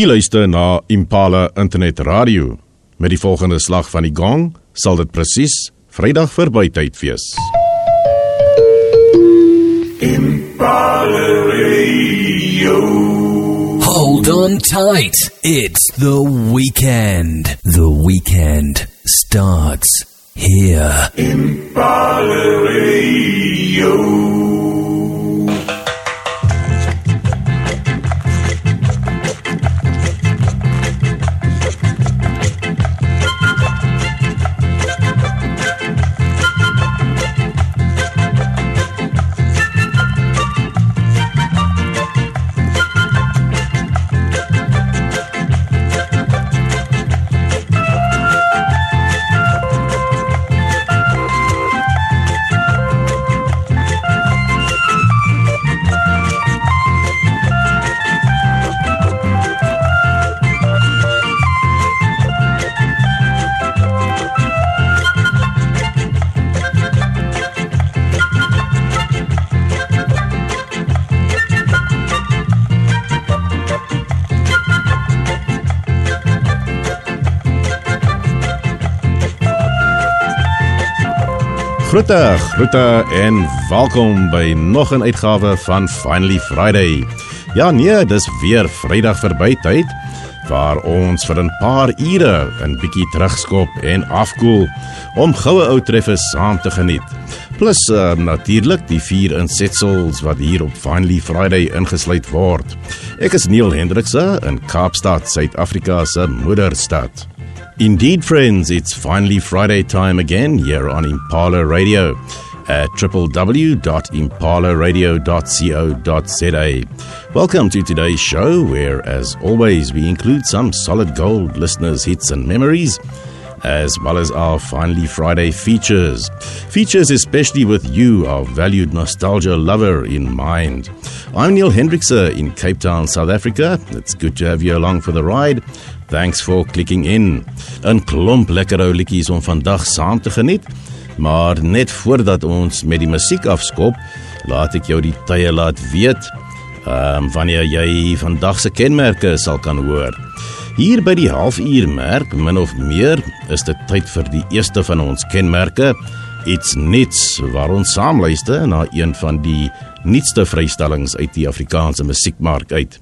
U luister na Impala Internet Radio. Met die volgende slag van die gong sal dit presies Vrydag verbytyd wees. Impala Radio. Hold on tight. It's the weekend. The weekend starts here. Impala Radio. Groete, groete en welkom by nog 'n uitgawe van Finally Friday. Ja nee, dis weer Vrydag verby tyd waar ons vir 'n paar ure 'n bietjie terugskop en afkoel om goue ou treffers saam te geniet. Plus uh, natuurlik die vier insetsels wat hier op Finally Friday ingesluit word. Ek is Neil Hendrikse in Kaapstad, Suid-Afrika se moederstad. Indeed, friends, it's finally Friday time again here on Impala Radio at www.impalaradio.co.za. Welcome to today's show, where, as always, we include some solid gold listeners' hits and memories, as well as our Finally Friday features. Features especially with you, our valued nostalgia lover, in mind. I'm Neil Hendrickse in Cape Town, South Africa. It's good to have you along for the ride. Thanks for clicking in. 'n Klomp lekker ou liedjies om vandag saam te geniet. Maar net voordat ons met die musiek afskop, laat ek jou die tye laat weet. Ehm um, wanneer jy vandag se kenmerke sal kan hoor. Hier by die halfuur merk min of meer is dit tyd vir die eerste van ons kenmerke. It's nits waar ons saam luister na een van die nuutste vrystellings uit die Afrikaanse musiekmark uit.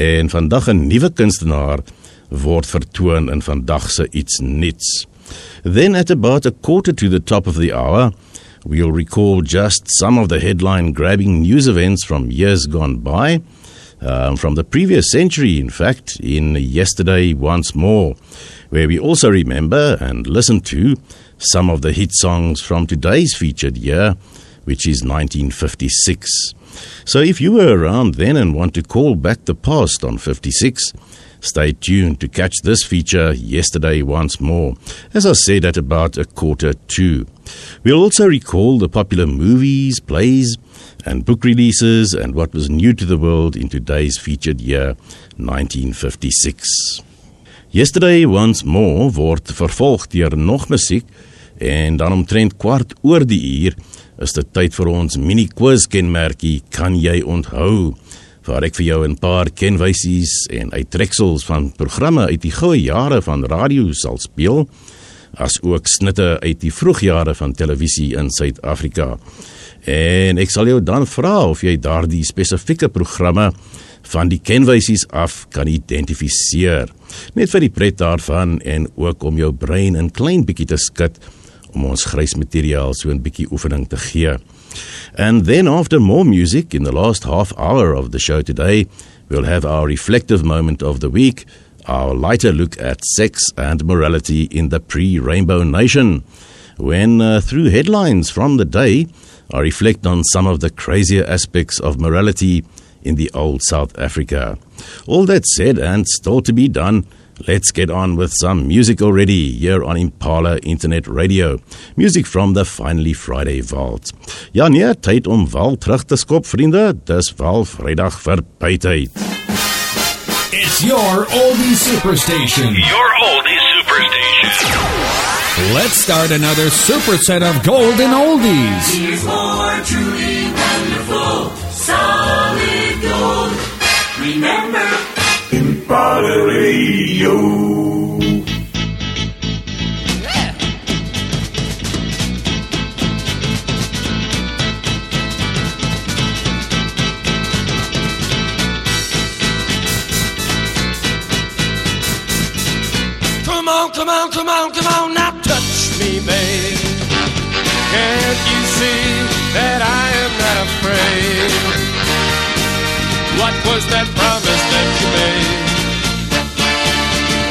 En vandag 'n nuwe kunstenaar word vertoon in vandag se iets nuuts. Then at about a quarter to the top of the hour, we'll recall just some of the headline grabbing news events from years gone by, um, from the previous century, in fact, in Yesterday Once More, where we also remember and listen to some of the hit songs from today's featured year, which is 1956. So if you were around then and want to call back the past on 56, Stay tuned to catch this feature yesterday once more, as I said at about a quarter to. We'll also recall the popular movies, plays, and book releases and what was new to the world in today's featured year, 1956. Yesterday once more word vervolg deur nog musiek en dan omtrent kwart oor die uur is dit tyd vir ons mini quiz kenmerkie kan jy onthou waar ek vir jou 'n paar kenwysies en uittreksels van programme uit die goeie jare van radio sal speel, as ook snitte uit die vroegjare van televisie in Suid-Afrika. En ek sal jou dan vra of jy daardie spesifieke programme van die kenwysies af kan identifiseer. Net vir die pret daarvan en ook om jou brein 'n klein bietjie te skud om ons grys materiaal so 'n bietjie oefening te gee. And then, after more music in the last half hour of the show today, we'll have our reflective moment of the week, our lighter look at sex and morality in the pre Rainbow Nation, when, uh, through headlines from the day, I reflect on some of the crazier aspects of morality in the old South Africa. All that said, and still to be done, Let's get on with some music already here on Impala Internet Radio. Music from the Finally Friday Vault. Ja nee, tyd om wel terug te skop vriende. Dis wel Vrydag vir bytyd. It's your oldie superstation. Your oldie superstation. Let's start another superset of golden oldies. Here's more truly wonderful, solid gold. Remember, Impala Impala Radio. Come on, come on, come on, come on, now touch me, babe. Can't you see that I am not afraid? What was that promise that you made?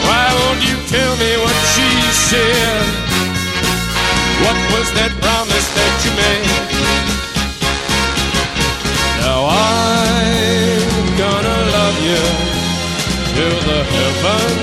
Why won't you tell me what she said? What was that promise that you made? Now I'm gonna love you till the heavens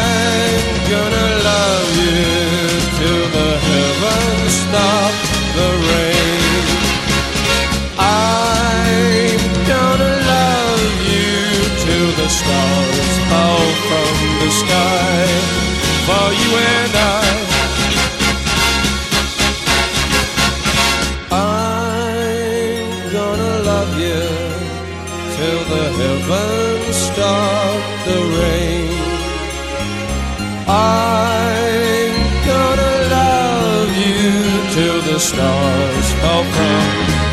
for you and I. I'm gonna love you till the heavens stop the rain. I'm gonna love you till the stars fall from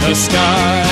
the sky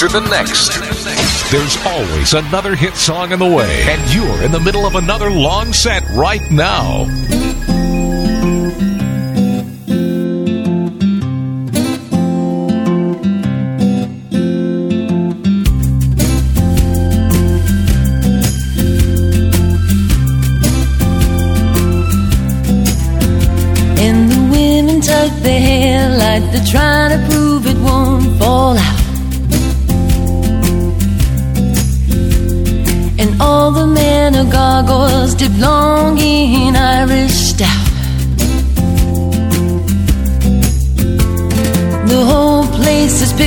hit the next. There's always another hit song in the way, and you're in the middle of another long set right now.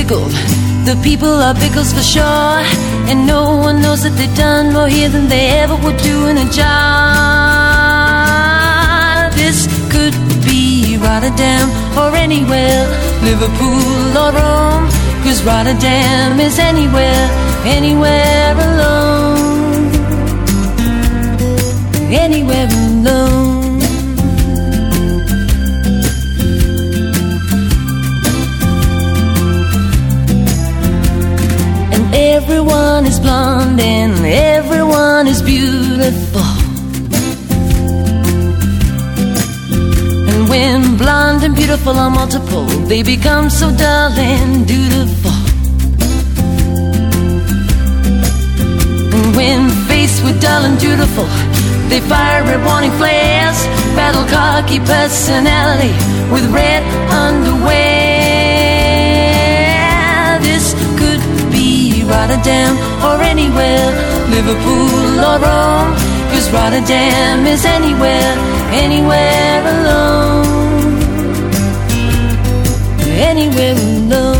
Pickled. The people are pickles for sure. And no one knows that they've done more here than they ever would do in a jar. This could be Rotterdam or anywhere, Liverpool or Rome. Cause Rotterdam is anywhere, anywhere alone. Anywhere alone. Everyone is blonde and everyone is beautiful. And when blonde and beautiful are multiple, they become so dull and dutiful. And when faced with dull and dutiful, they fire red warning flares, battle cocky personality with red underwear. Rotterdam or anywhere, Liverpool or Rome. Cause Rotterdam is anywhere, anywhere alone. Anywhere alone.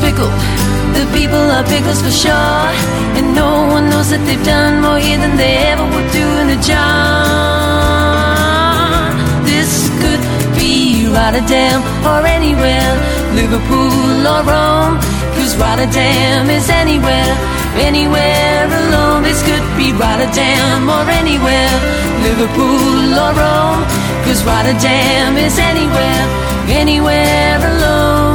Pickled. The people are pickles for sure. And no one knows that they've done more here than they ever would do in a jar. This could be Rotterdam or anywhere, Liverpool or Rome. Cause Rotterdam is anywhere, anywhere alone. This could be Rotterdam or anywhere, Liverpool or Rome. Cause Rotterdam is anywhere, anywhere alone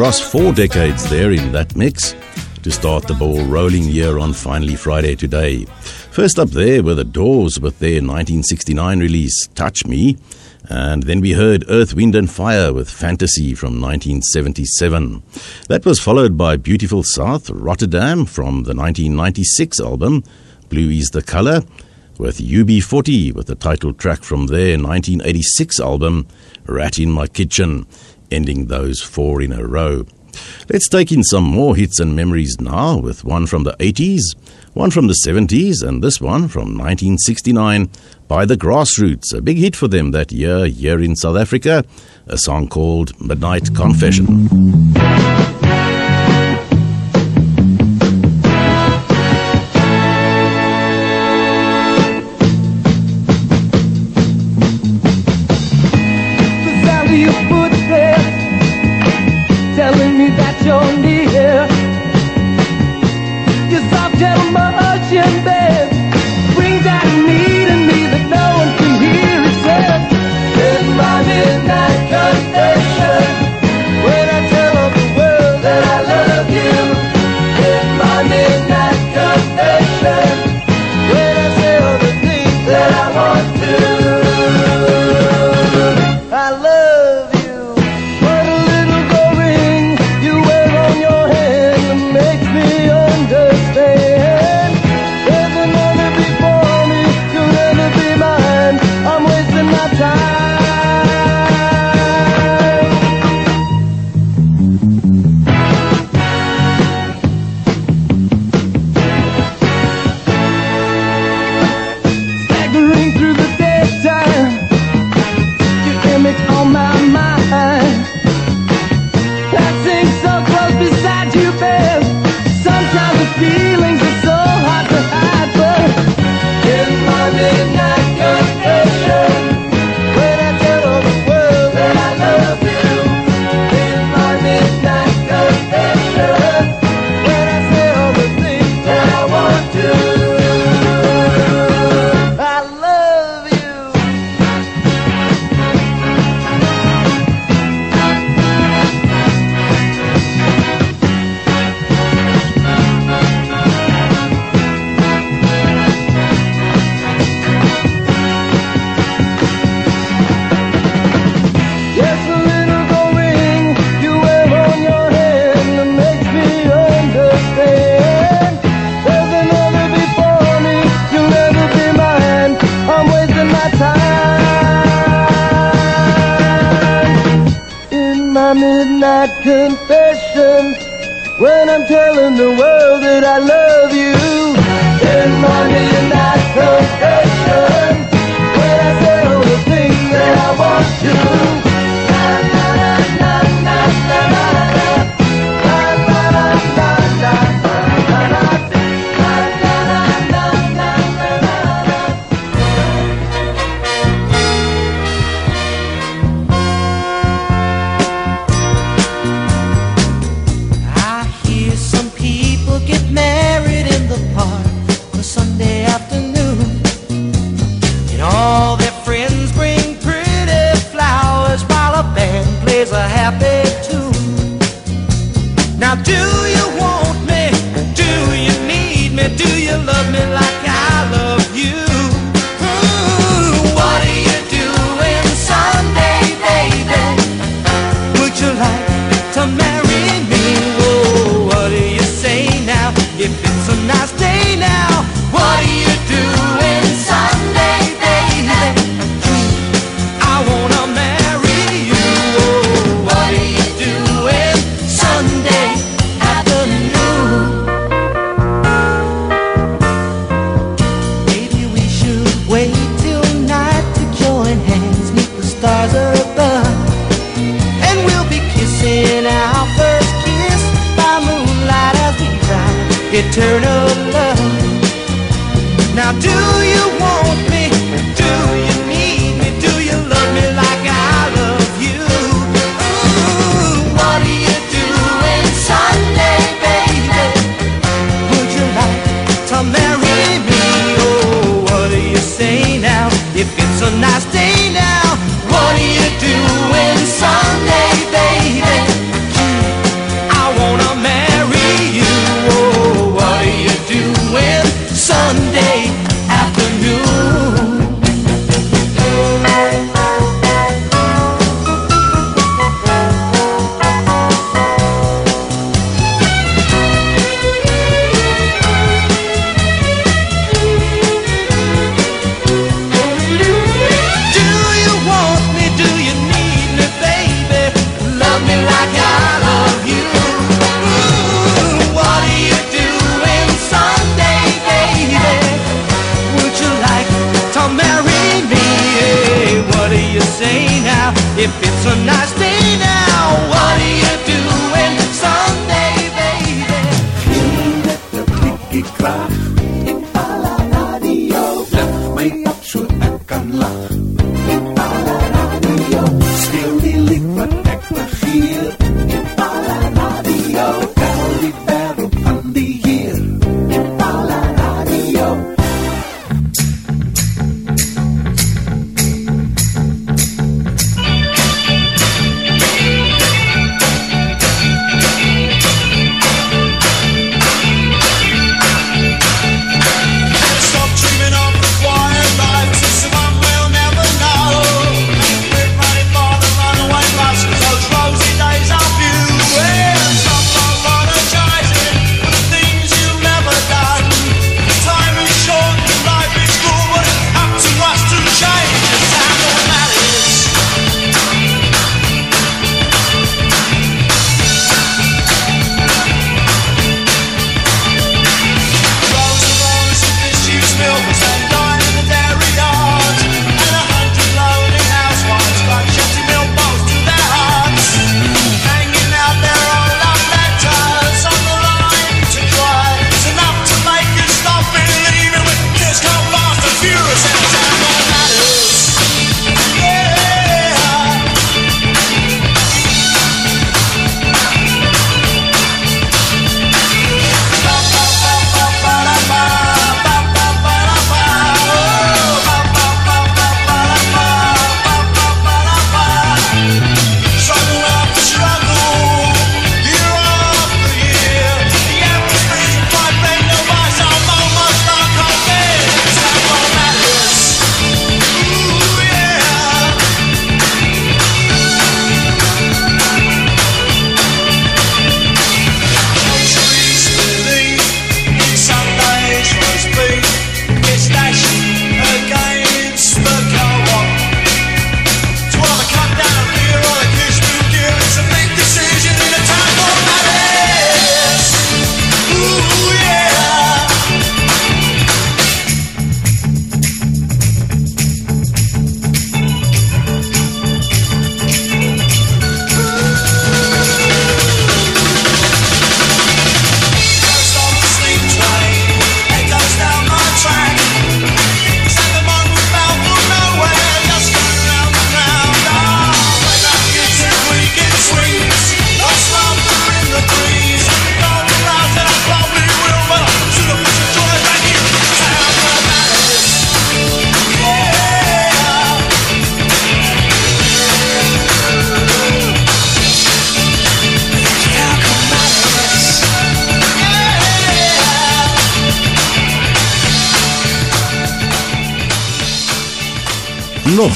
across four decades there in that mix to start the ball rolling here on Finally Friday today. First up there were the Doors with their 1969 release Touch Me, and then we heard Earth, Wind and Fire with Fantasy from 1977. That was followed by Beautiful South, Rotterdam from the 1996 album Blue is the Color, with UB40 with the title track from their 1986 album Rat in My Kitchen ending those four in a row. Let's take in some more hits and memories now with one from the 80s, one from the 70s, and this one from 1969 by the Grassroots, a big hit for them that year here in South Africa, a song called Midnight Confession.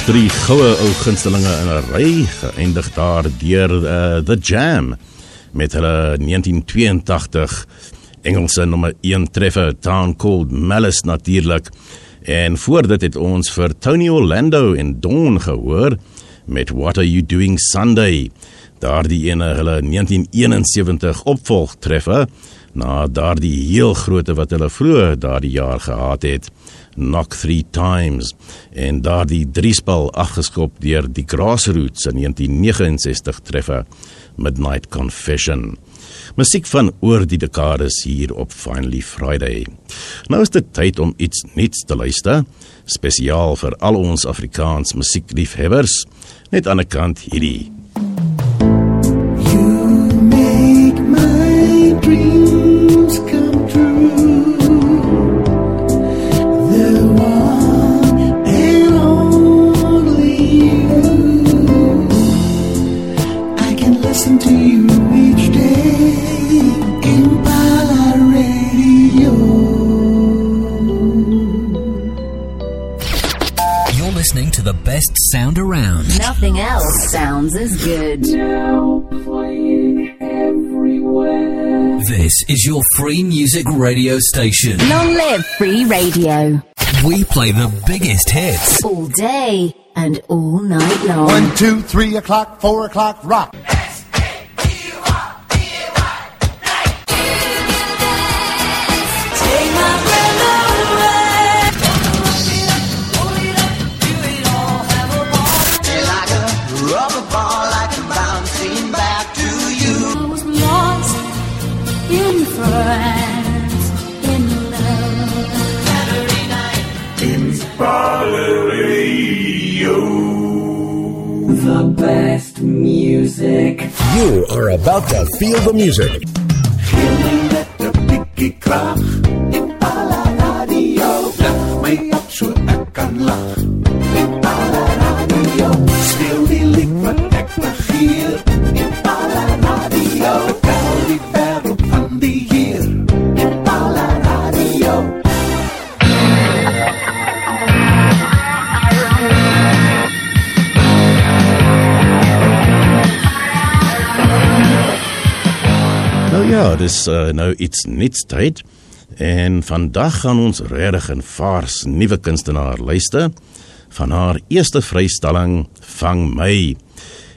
Drie goue ou gunstelinge in 'n ry geëindig daar deur uh, The Jam met hulle 1982 Engelse nommer 1 treffer Town Called Malice natuurlik. En voor dit het ons vir Tony Orlando en Dawn gehoor met What Are You Doing Sunday. Daardie ene hulle 1971 opvolgtreffer na daardie heel groote wat hulle vroeër daardie jaar gehad het. Knock Three Times en daardie driespel afgeskop deur die Grassroots in 1969 treffer Midnight Confession. Musiek van oor die dekades hier op Finally Friday. Nou is dit tyd om iets nuuts te luister, spesiaal vir al ons Afrikaans musiekliefhebbers. Net aan die kant hierdie. Make my dreams come the best sound around. Nothing else sounds as good. This is your free music radio station. Long live free radio. We play the biggest hits. All day and all night long. One, two, three o'clock, four o'clock, rock. Music. You are about to feel the music. Feeling lekker pikkie kraag Impala Radio Lig my op so ek kan lag Impala Radio Speel die lied wat ek begeer Impala Radio Tel die ja, dis uh, nou iets niets tyd en vandag gaan ons regtig 'n vars nuwe kunstenaar luister van haar eerste vrystelling Vang my.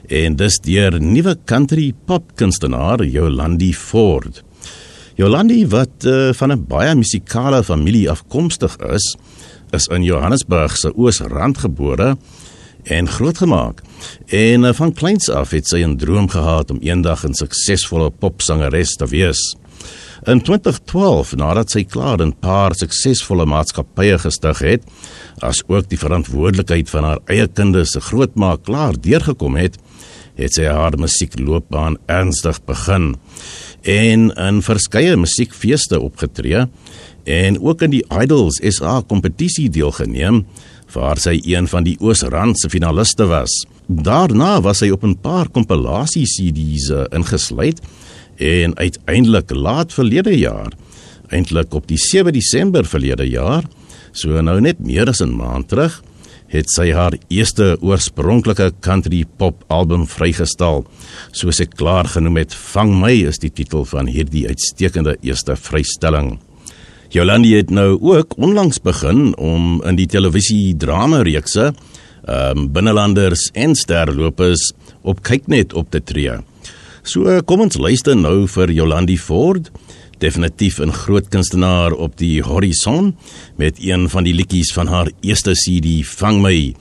En dis deur nuwe country pop kunstenaar Jolandi Ford. Jolandi wat uh, van 'n baie musikale familie afkomstig is, is in Johannesburg se Oosrand gebore en grootgemaak. En uh, van kleins af het sy 'n droom gehad om eendag 'n suksesvolle popsangeres te wees. In 2012, nadat sy klaar 'n paar suksesvolle maatskappye gestig het, as ook die verantwoordelikheid van haar eie kinders se grootmaak klaar deurgekom het, het sy haar musiekloopbaan ernstig begin en in verskeie musiekfeeste opgetree en ook in die Idols SA kompetisie deelgeneem waar sy een van die Oosrand se finaliste was. Daarna was sy op 'n paar kompilasie CD's eh, ingesluit en uiteindelik laat verlede jaar, eintlik op die 7 Desember verlede jaar, so nou net meer as 'n maand terug, het sy haar eerste oorspronklike country pop album vrygestel. Soos ek klaar genoem het, Vang my is die titel van hierdie uitstekende eerste vrystelling. Jolandi het nou ook onlangs begin om in die televisie drama reekse, ehm um, binnelanders en sterlopers op kyknet op te tree. So kom ons luister nou vir Jolandi Ford, definitief 'n groot kunstenaar op die horison met een van die liedjies van haar eerste CD Vang my.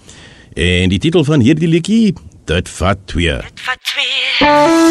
En die titel van hierdie liedjie, dit vat 2. Vat twee. Man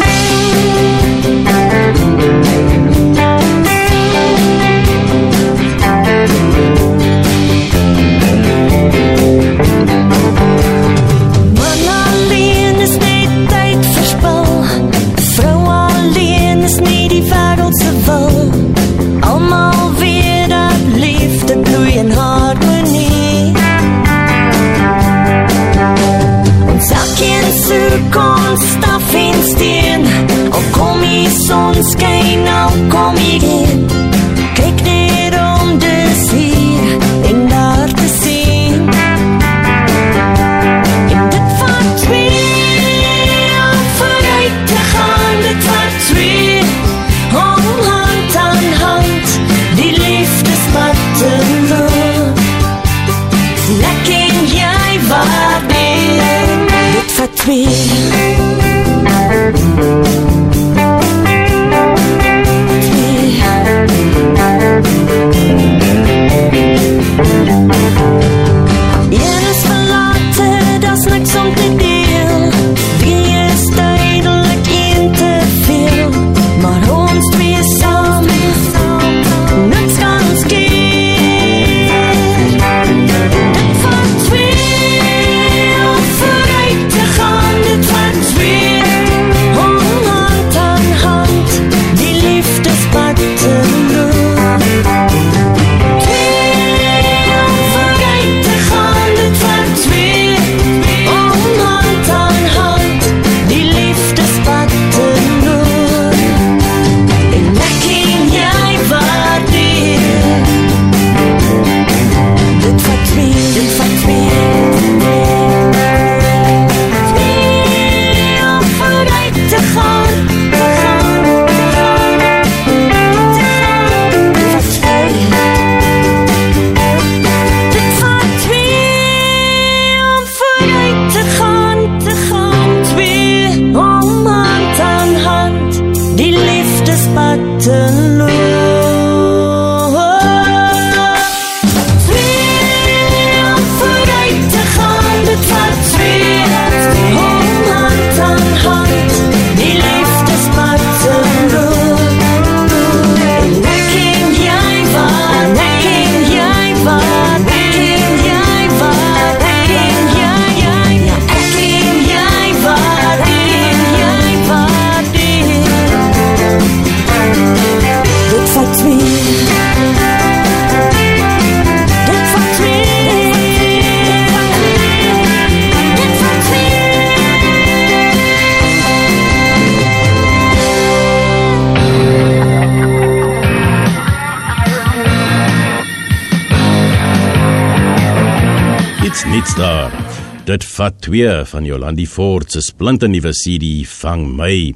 Dit vat 2 van Jolandi Ford se splinternuwe CD Vang My.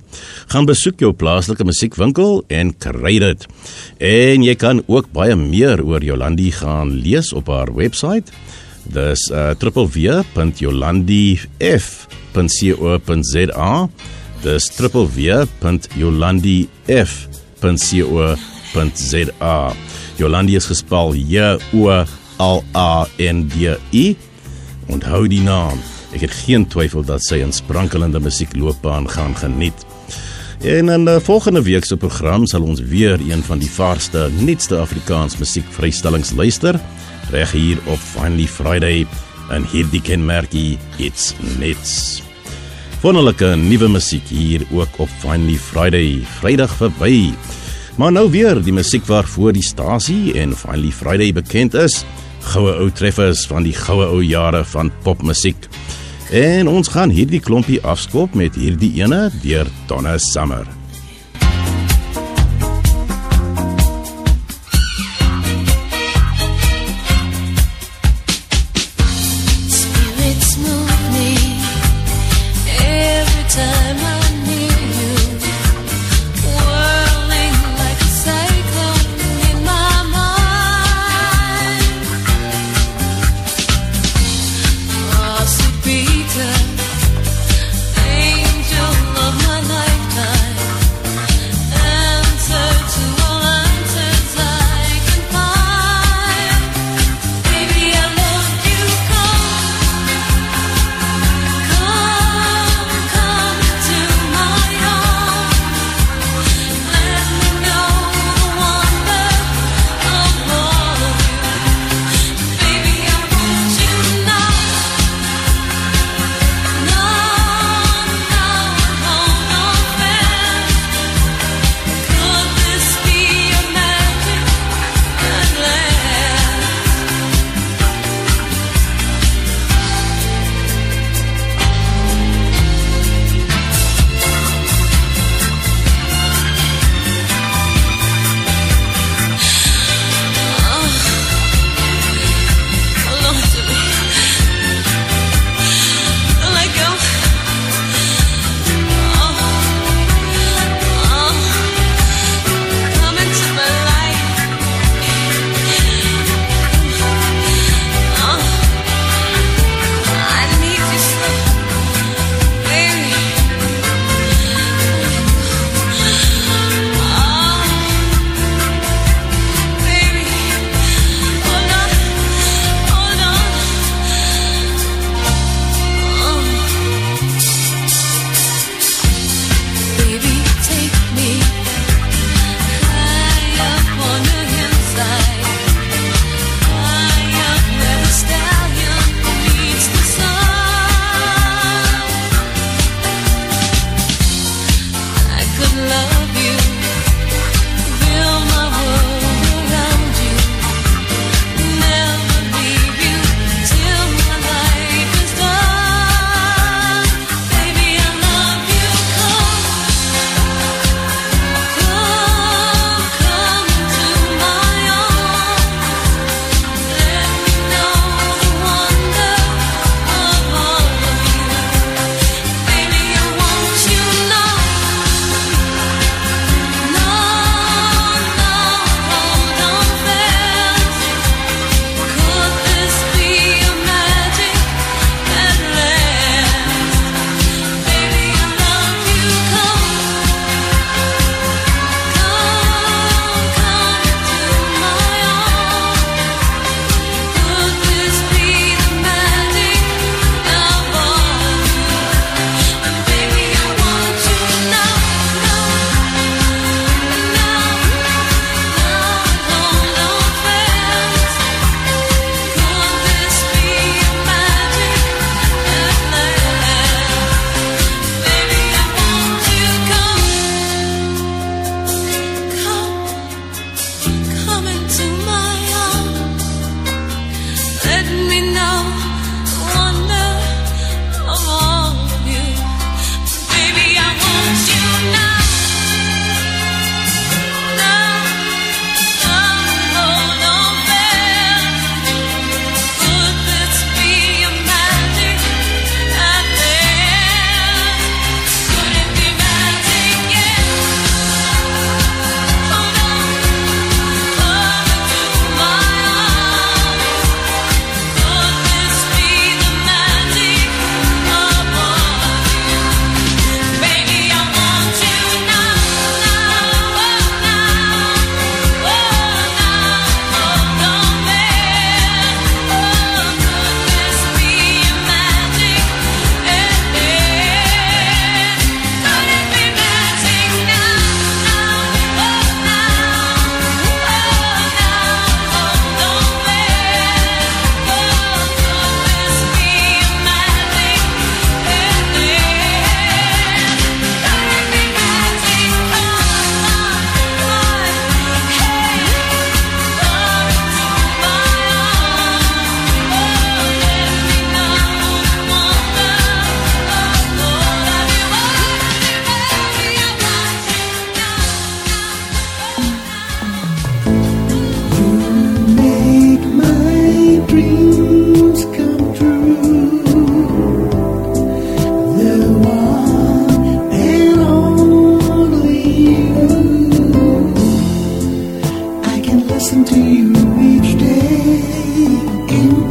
Gaan besoek jou plaaslike musiekwinkel en kry dit. En jy kan ook baie meer oor Jolandi gaan lees op haar webwerf. Dis uh, www.jolandif.co.za. Dis www.jolandif.co.za. Jolandi is gespel J O L A N D I. Onthou die naam. Ek het geen twyfel dat sy 'n sprankelende musiekloopbaan gaan geniet. En in die volgende week se program sal ons weer een van die vaarste, nuutste Afrikaans musiekvrystellings luister, reg hier op Finally Friday en hierdie kenmerkie It's Nets. Wonderlike nuwe musiek hier ook op Finally Friday, Vrydag verby. Maar nou weer die musiek waarvoor die stasie en Finally Friday bekend is goue ou treffers van die goue ou jare van popmusiek. En ons gaan hierdie klompie afskop met hierdie ene deur Donna Summer. listen to you each day.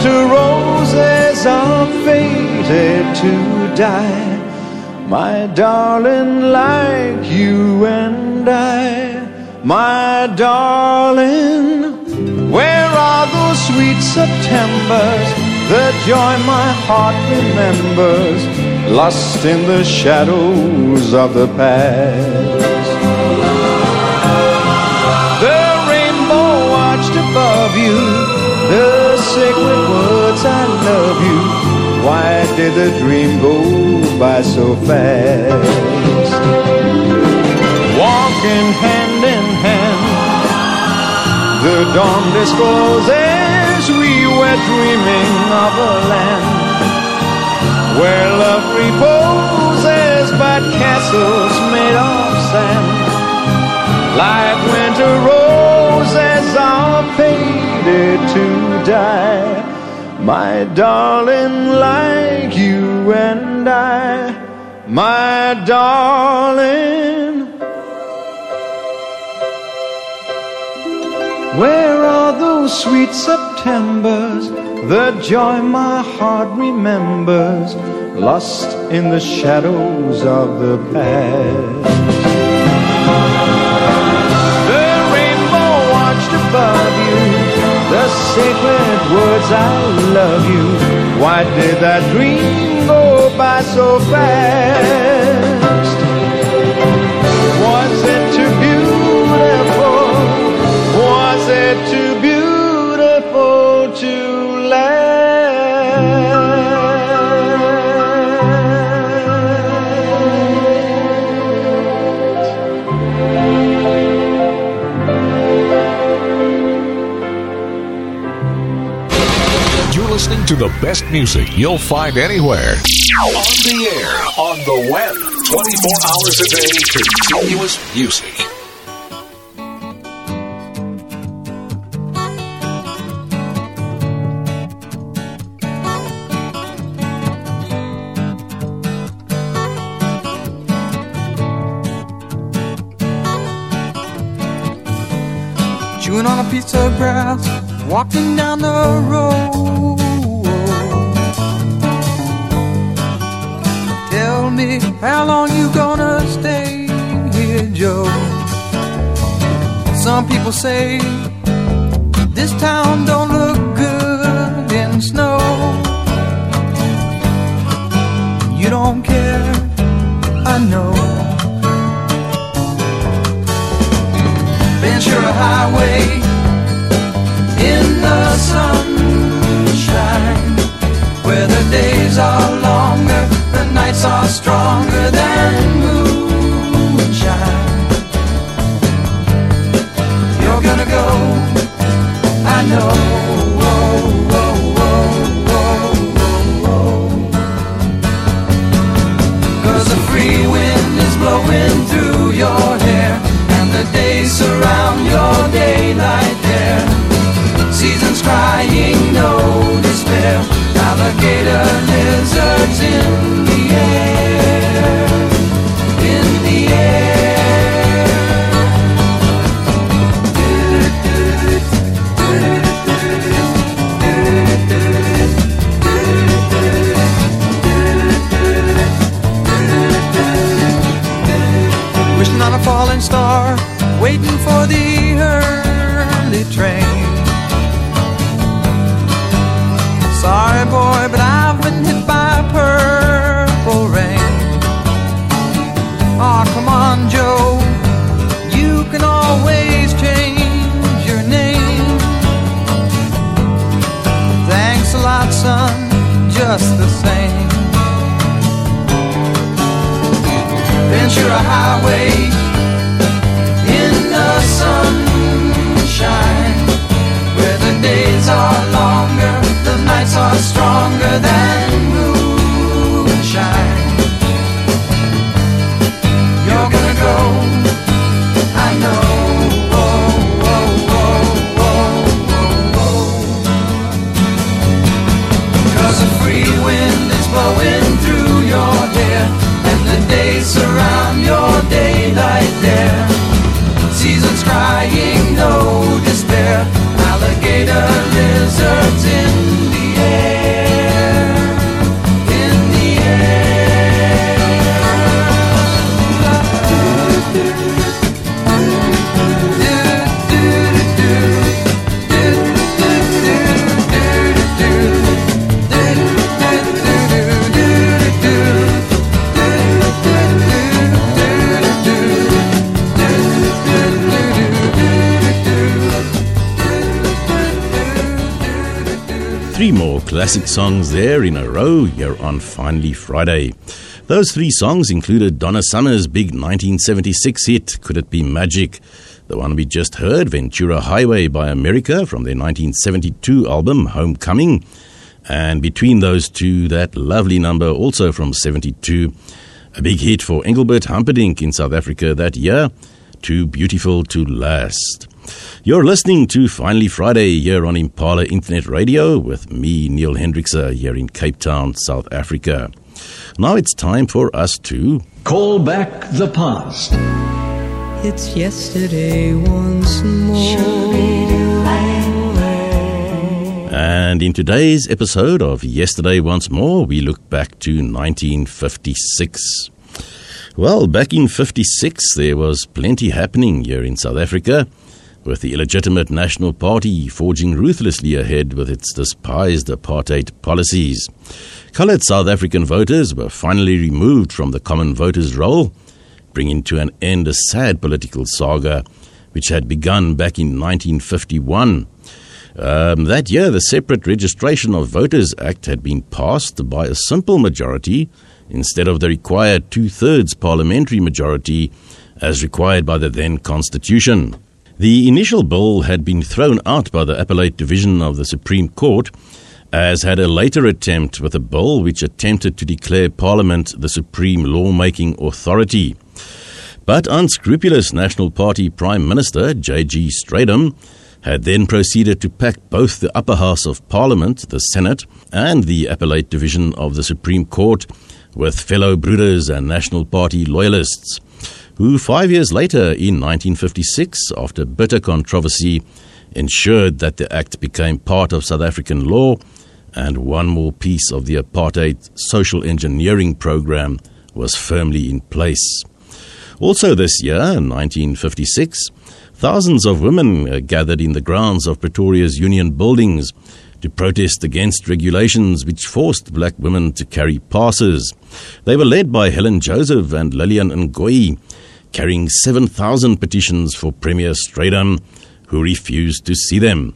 Winter roses are fated to die. My darling like you and I. My darling where are those sweet Septembers the joy my heart remembers? Lost in the shadows of the past love you. Why did the dream go by so fast? Walking hand in hand the dawn discloses we were dreaming of a land where love reposes but castles made of sand. Like winter roses are faded to die my darling like you and I my darling Where are those sweet Septembers, the joy my heart remembers, lost in the shadows of the past? Sacred words I love you. Why did that dream go by so fast? Was it too beautiful? Was it too beautiful to listening to the best music you'll find anywhere. On the air, on the web, 24 hours a day, continuous music. Chewing on a piece of grass, walking down the road. Some people say this town don't look good in snow. You don't care, I know. Ventura Highway in the sunshine, where the days are longer, the nights are stronger than moonshine. I know. Cause the free wind is blowing through your hair And the days surround your daylight there Seasons crying, no despair Alligator lizards in Ventura Highway in the sunshine. Where the days are longer, the nights are stronger than there. Seasons crying, no despair. Alligator lizards in classic songs there in a row here on Finally Friday. Those three songs included Donna Summer's big 1976 hit, Could It Be Magic? The one we just heard, Ventura Highway by America from their 1972 album, Homecoming. And between those two, that lovely number, also from 72, a big hit for Engelbert Humperdinck in South Africa that year, Too Beautiful to Last. You're listening to Finally Friday here on Impala Internet Radio with me, Neil Hendrickse, uh, here in Cape Town, South Africa. Now it's time for us to Call back the past. It's yesterday once more. And in today's episode of Yesterday Once More, we look back to 1956. Well, back in 56, there was plenty happening here in South Africa, with the illegitimate National Party forging ruthlessly ahead with its despised apartheid policies. Coloured South African voters were finally removed from the common voters' roll, bringing to an end a sad political saga which had begun back in 1951. Um, that year, the Separate Registration of Voters Act had been passed by a simple majority instead of the required two thirds parliamentary majority as required by the then Constitution. The initial bill had been thrown out by the Appellate Division of the Supreme Court, as had a later attempt with a bill which attempted to declare Parliament the supreme lawmaking authority. But unscrupulous National Party Prime Minister J.G. Strijdom had then proceeded to pack both the upper house of Parliament, the Senate, and the Appellate Division of the Supreme Court with fellow Broeders and National Party loyalists, who five years later, in 1956, after bitter controversy, ensured that the Act became part of South African law and one more piece of the apartheid social engineering program was firmly in place. Also, this year, in 1956, thousands of women uh, gathered in the grounds of Pretoria's Union buildings to protest against regulations which forced black women to carry passes. They were led by Helen Joseph and Lillian Ngoyi, carrying 7,000 petitions for Premier Strijdom, who refused to see them.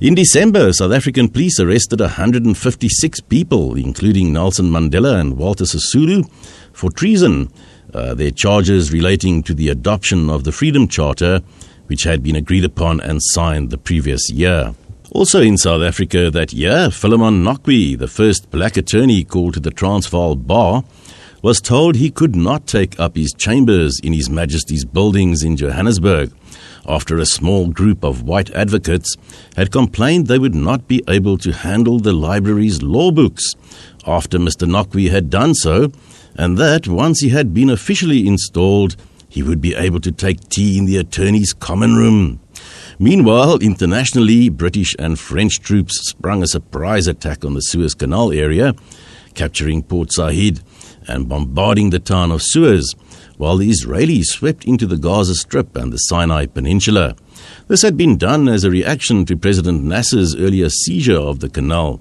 In December, South African police arrested 156 people, including Nelson Mandela and Walter Sisulu, for treason. Uh, their charges relating to the adoption of the Freedom Charter, which had been agreed upon and signed the previous year. Also in South Africa that year, Philemon Nokwe, the first black attorney called to the Transvaal Bar, was told he could not take up his chambers in His Majesty's buildings in Johannesburg after a small group of white advocates had complained they would not be able to handle the library's law books after Mr. Nokwe had done so, and that once he had been officially installed, he would be able to take tea in the attorney's common room. Meanwhile, internationally, British and French troops sprung a surprise attack on the Suez Canal area, capturing Port Said and bombarding the town of Suez, while the Israelis swept into the Gaza Strip and the Sinai Peninsula. This had been done as a reaction to President Nasser's earlier seizure of the canal.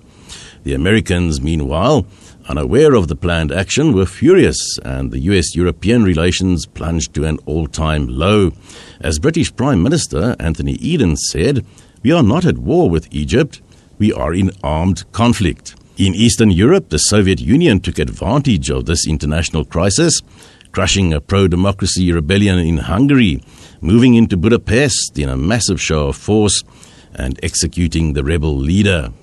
The Americans, meanwhile, unaware of the planned action, were furious, and the US European relations plunged to an all time low. As British Prime Minister Anthony Eden said, We are not at war with Egypt, we are in armed conflict. In Eastern Europe, the Soviet Union took advantage of this international crisis, crushing a pro democracy rebellion in Hungary, moving into Budapest in a massive show of force, and executing the rebel leader.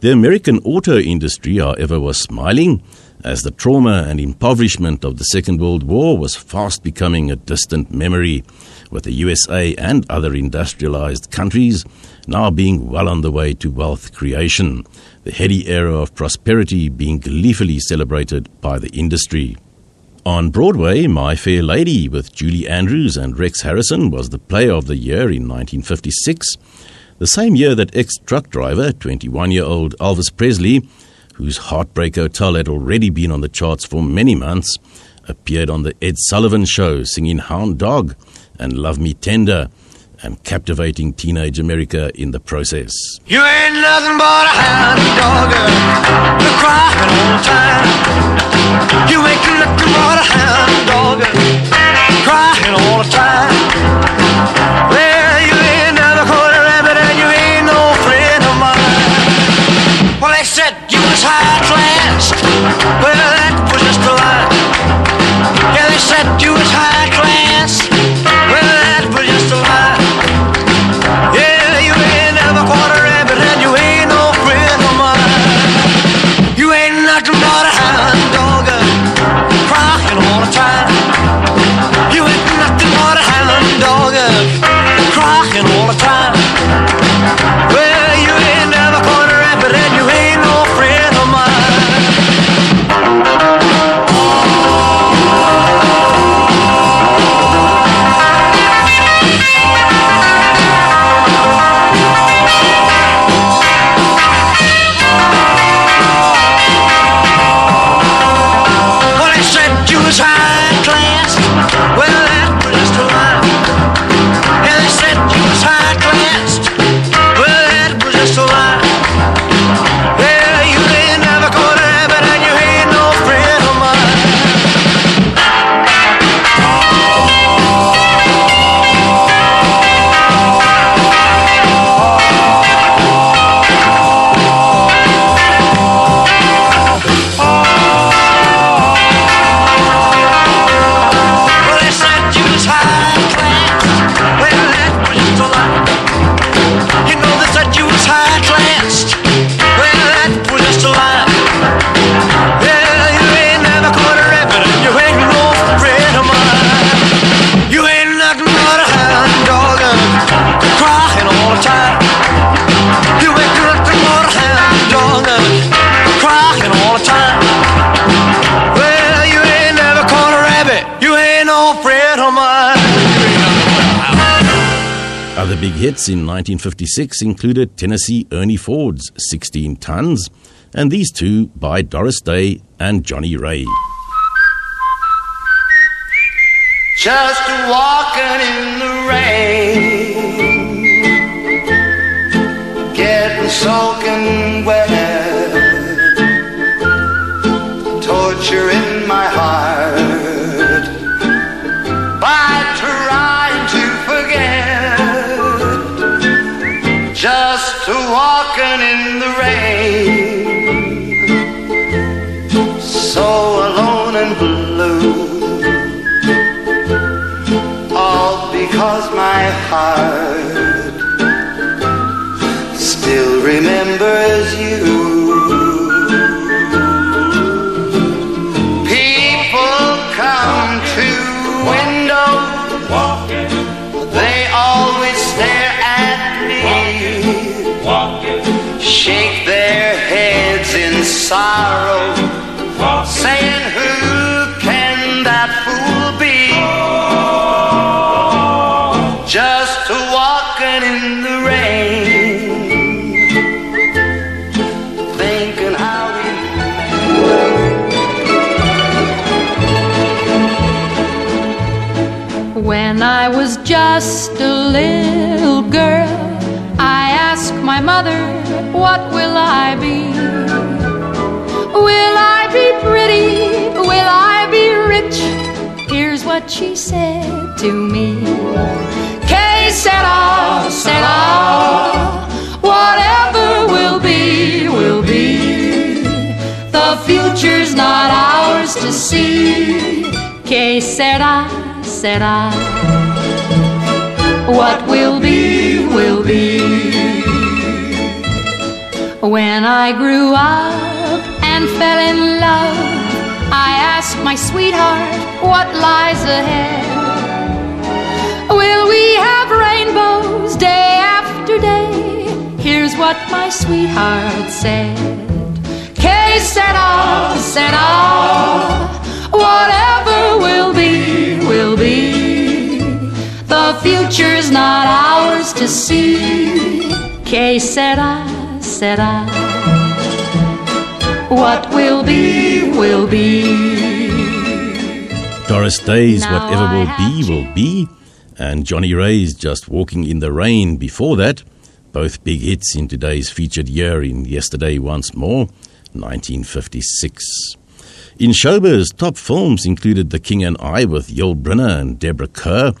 The American auto industry, however, was smiling as the trauma and impoverishment of the Second World War was fast becoming a distant memory, with the USA and other industrialized countries now being well on the way to wealth creation, the heady era of prosperity being gleefully celebrated by the industry. On Broadway, My Fair Lady with Julie Andrews and Rex Harrison was the play of the year in 1956, the same year that ex truck driver, 21 year old Elvis Presley, whose Heartbreak Hotel had already been on the charts for many months, appeared on The Ed Sullivan Show singing Hound Dog and Love Me Tender and captivating teenage America in the process. You ain't nothing but a hound dog, you're crying all the time. You ain't nothing but a hound dog, crying all the time. Well, you ain't never caught a rabbit and you ain't no friend of mine. Well, they said you was high class. Well, that was just a lie. Yeah, they said you hits in 1956 included Tennessee Ernie Ford's 16 Tons, and these two by Doris Day and Johnny Ray. Just walking in the rain, getting soaking Because my heart. Still remembers you. People come to window, they always stare at me, shake their heads in sorrow, just a little girl, I asked my mother, What will I be? Will I be pretty? Will I be rich? Here's what she said to me Que sera, sera. Whatever will be, will be. The future's not ours to see. Que sera, sera. What will be, will be. When I grew up and fell in love, I asked my sweetheart what lies ahead. Will we have rainbows day after day? Here's what my sweetheart said. Que sera, sera. Whatever will be, will be. The future's not ours to see. Que sera, sera. What will be, will be. Doris Day's Now Whatever I Will Be, Will Be, and Johnny Ray's Just Walking in the Rain before that, both big hits in today's featured year in Yesterday Once More, 1956. In showbiz, top films included The King and I with Yul Brynner and Deborah Kerr,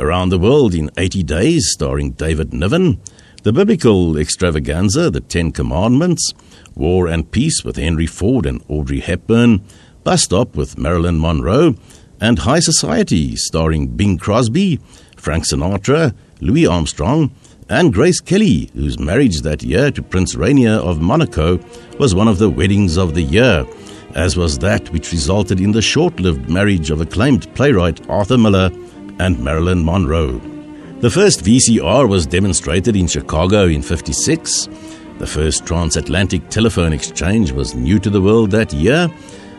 Around the World in 80 Days starring David Niven, the biblical extravaganza The Ten Commandments, War and Peace with Henry Ford and Audrey Hepburn, Bus Stop with Marilyn Monroe, and High Society starring Bing Crosby, Frank Sinatra, Louis Armstrong, and Grace Kelly, whose marriage that year to Prince Rainier of Monaco was one of the weddings of the year, as was that which resulted in the short lived marriage of acclaimed playwright Arthur Miller and Marilyn Monroe. The first VCR was demonstrated in Chicago in 56. The first transatlantic telephone exchange was new to the world that year.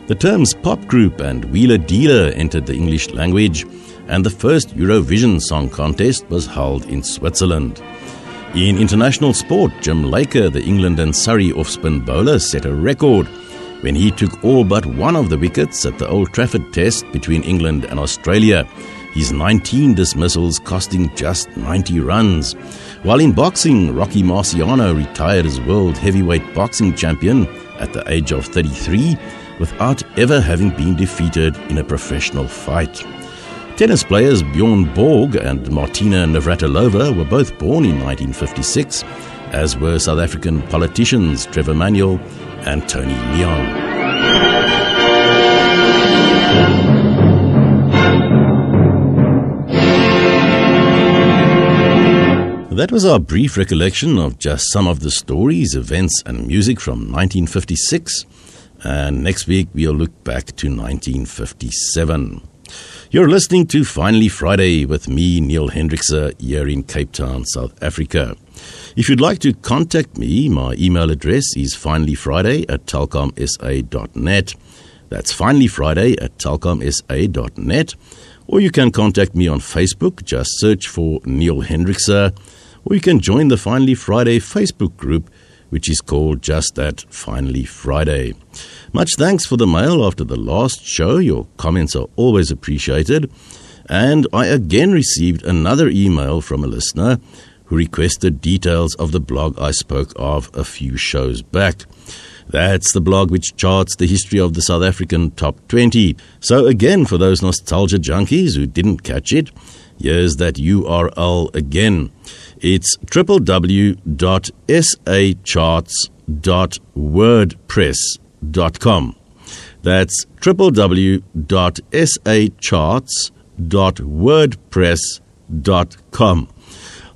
The terms pop group and wheeler dealer entered the English language, and the first Eurovision Song Contest was held in Switzerland. In international sport, Jim Laker, the England and Surrey off spin bowler, set a record when he took all but one of the wickets at the Old Trafford Test between England and Australia, his 19 dismissals costing just 90 runs. While in boxing, Rocky Marciano retired as world heavyweight boxing champion at the age of 33 without ever having been defeated in a professional fight. Tennis players Bjorn Borg and Martina Navratilova were both born in 1956, as were South African politicians Trevor Manuel and Tony Leon. That was our brief recollection of just some of the stories, events, and music from 1956. And next week we'll look back to 1957. You're listening to Finally Friday with me, Neil Hendrickse, here in Cape Town, South Africa. If you'd like to contact me, my email address is finallyfriday at telkomsa.net. That's finallyfriday at telkomsa.net. Or you can contact me on Facebook, just search for Neil Hendrickse, or you can join the Finally Friday Facebook group, which is called just that Finally Friday. Much thanks for the mail after the last show. Your comments are always appreciated. And I again received another email from a listener who requested details of the blog I spoke of a few shows back. That's the blog which charts the history of the South African top 20. So, again, for those nostalgia junkies who didn't catch it, here's that URL again. It's www.sacharts.wordpress.com. That's www.sacharts.wordpress.com.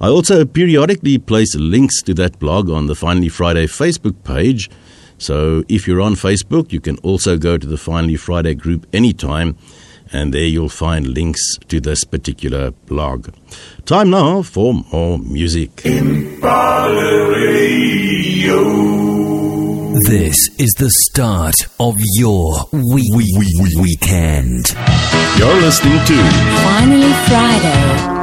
I also periodically place links to that blog on the Finally Friday Facebook page. So if you're on Facebook, you can also go to the Finally Friday group anytime, and there you'll find links to this particular blog. Time now for more music. This is the start of your week- weekend. You're listening to Finally Friday.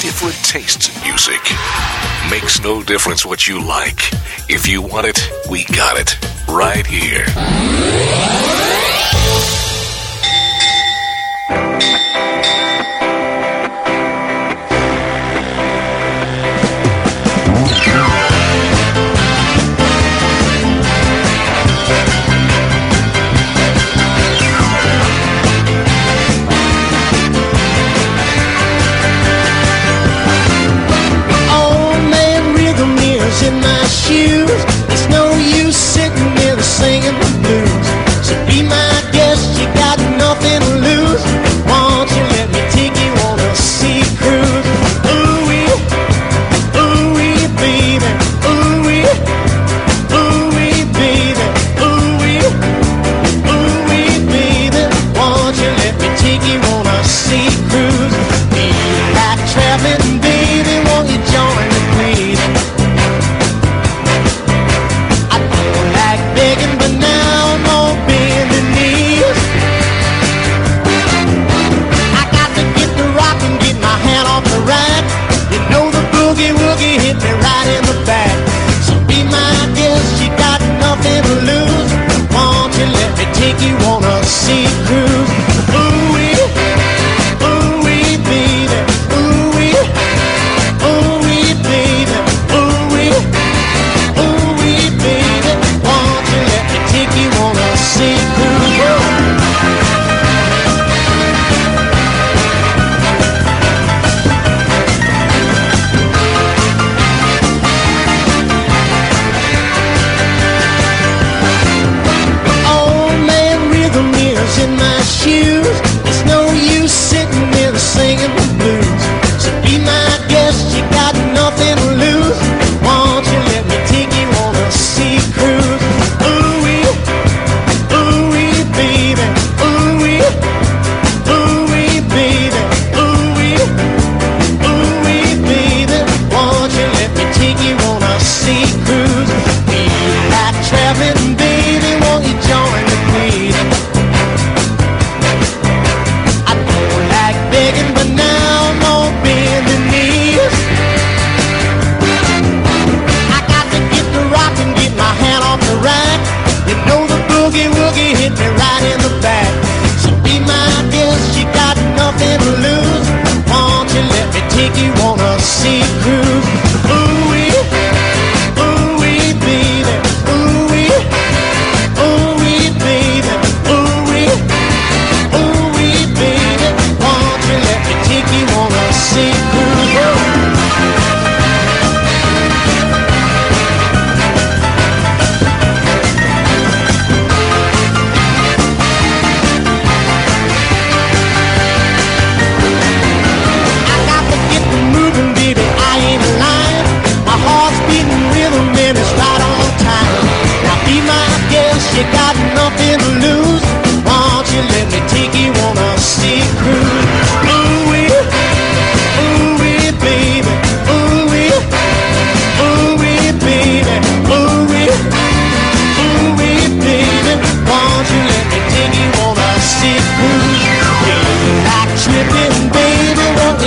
different tastes in music. Makes no difference what you like. If you want it, we got it. Right here. shoes.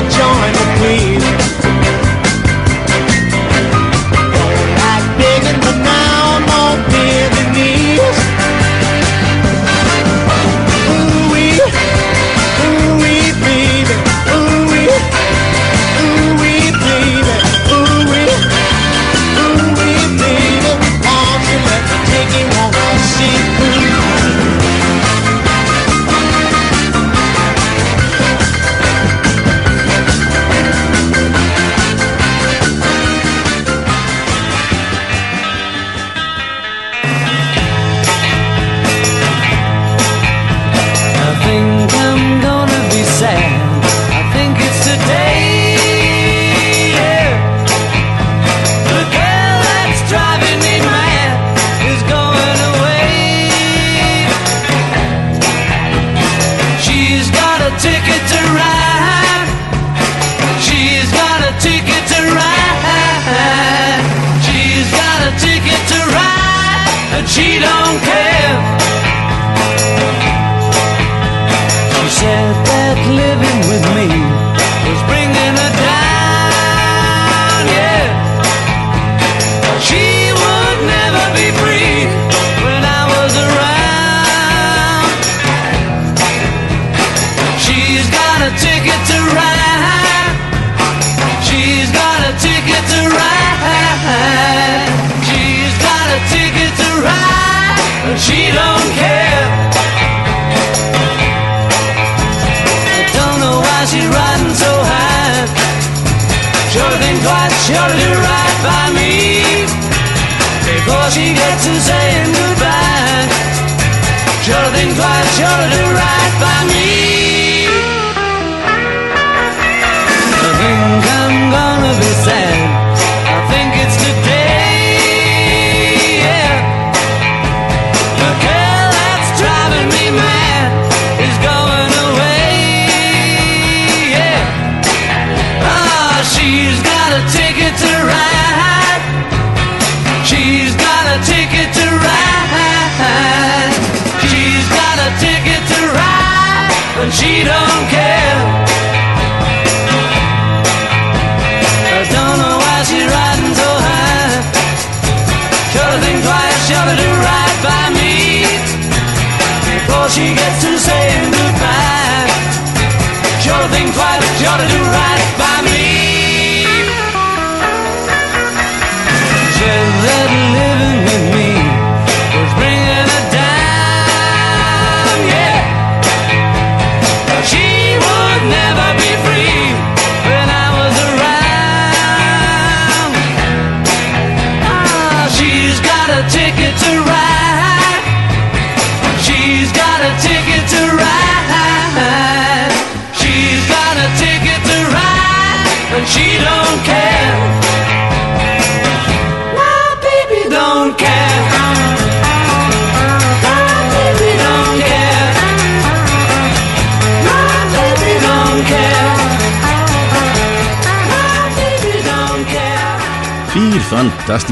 시청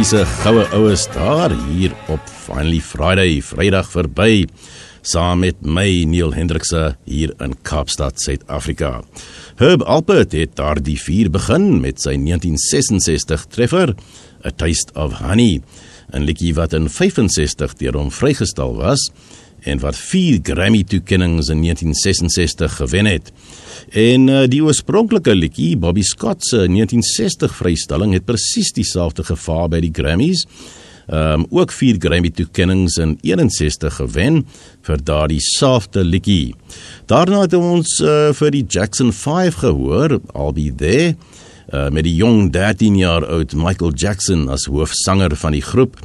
fantastiese goue oues daar hier op Finally Friday, Vrydag verby, saam met my Neil Hendrikse hier in Kaapstad, Suid-Afrika. Herb Alpert het daardie vier begin met sy 1966 treffer, A Taste of Honey, 'n liedjie wat in 65 deur hom vrygestel was en wat 4 Grammy toekennings in 1966 gewen het. En uh, die oorspronklike liedjie, Bobby Scott se 1960 vrystelling het presies dieselfde gevaar by die Grammys. Um ook 4 Grammy toekennings in 61 gewen vir daardie selfde liedjie. Daarna het ons uh, vir die Jackson 5 gehoor, I'll Be There, uh, met die jong 13 jaar oud Michael Jackson as hoofsanger van die groep.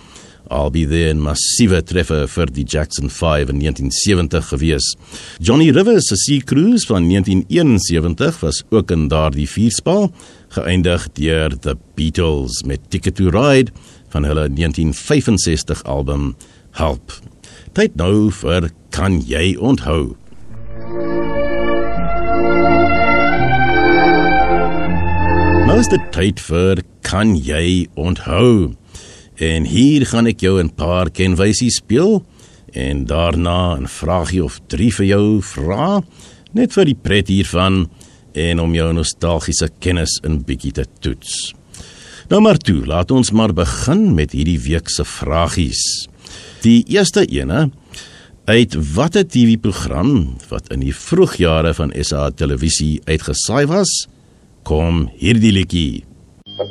I'll Be There 'n massiewe treffer vir die Jackson 5 in 1970 gewees. Johnny Rivers se Sea Cruise van 1971 was ook in daardie vierspal, geëindig deur The Beatles met Ticket to Ride van hulle 1965 album Help. Tyd nou vir Kan jy onthou? Nou is dit tyd vir Kan jy onthou? En hier gaan ek jou 'n paar kenwysies speel en daarna 'n vraagie of 3 vir jou vra net vir die pret hiervan en om jou nostalgiese kennis in bietjie te toets. Nou maar toe, laat ons maar begin met hierdie week se vragies. Die eerste ene uit watter TV-program wat in die vroegjare van SA televisie uitgesaai was, kom hierdie liedjie. Dingelong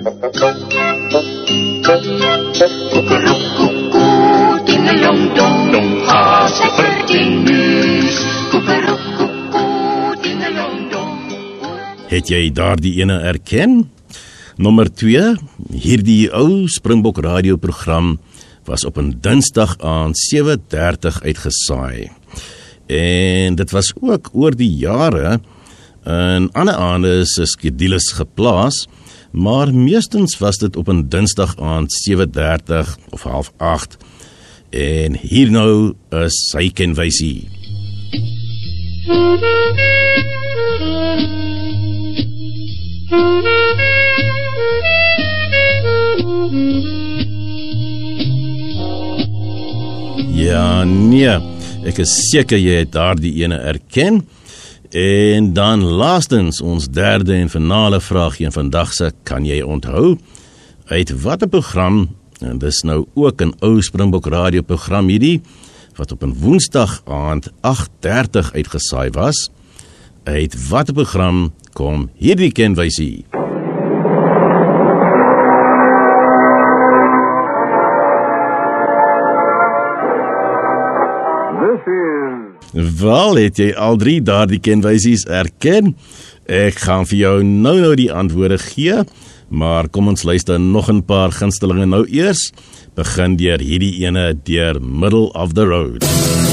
dong dong haas verdien muus. Dingelong dong. Het jy daardie ene erken? Nommer 2, hierdie ou Springbok radioprogram was op 'n Dinsdag aand 7:30 uitgesaai. En dit was ook oor die jare in ander aande se skedules geplaas, maar meestens was dit op 'n Dinsdag aand 7:30 of 7:30. En hier nou is sy kenwysie. Ja, nee. Ek is seker jy het daardie ene erken. En dan laastens ons derde en finale vraagie in vandag se kan jy onthou uit watter program en dis nou ook 'n ou Springbok radioprogram hierdie wat op 'n Woensdag aand 8:30 uitgesaai was. Uit watter program kom hierdie kenwysie? Wel, het jy al drie daardie kenwysies erken? Ek gaan vir jou nou-nou die antwoorde gee, maar kom ons luister nog 'n paar gunstelinge nou eers. Begin deur hierdie ene deur Middle of the Road.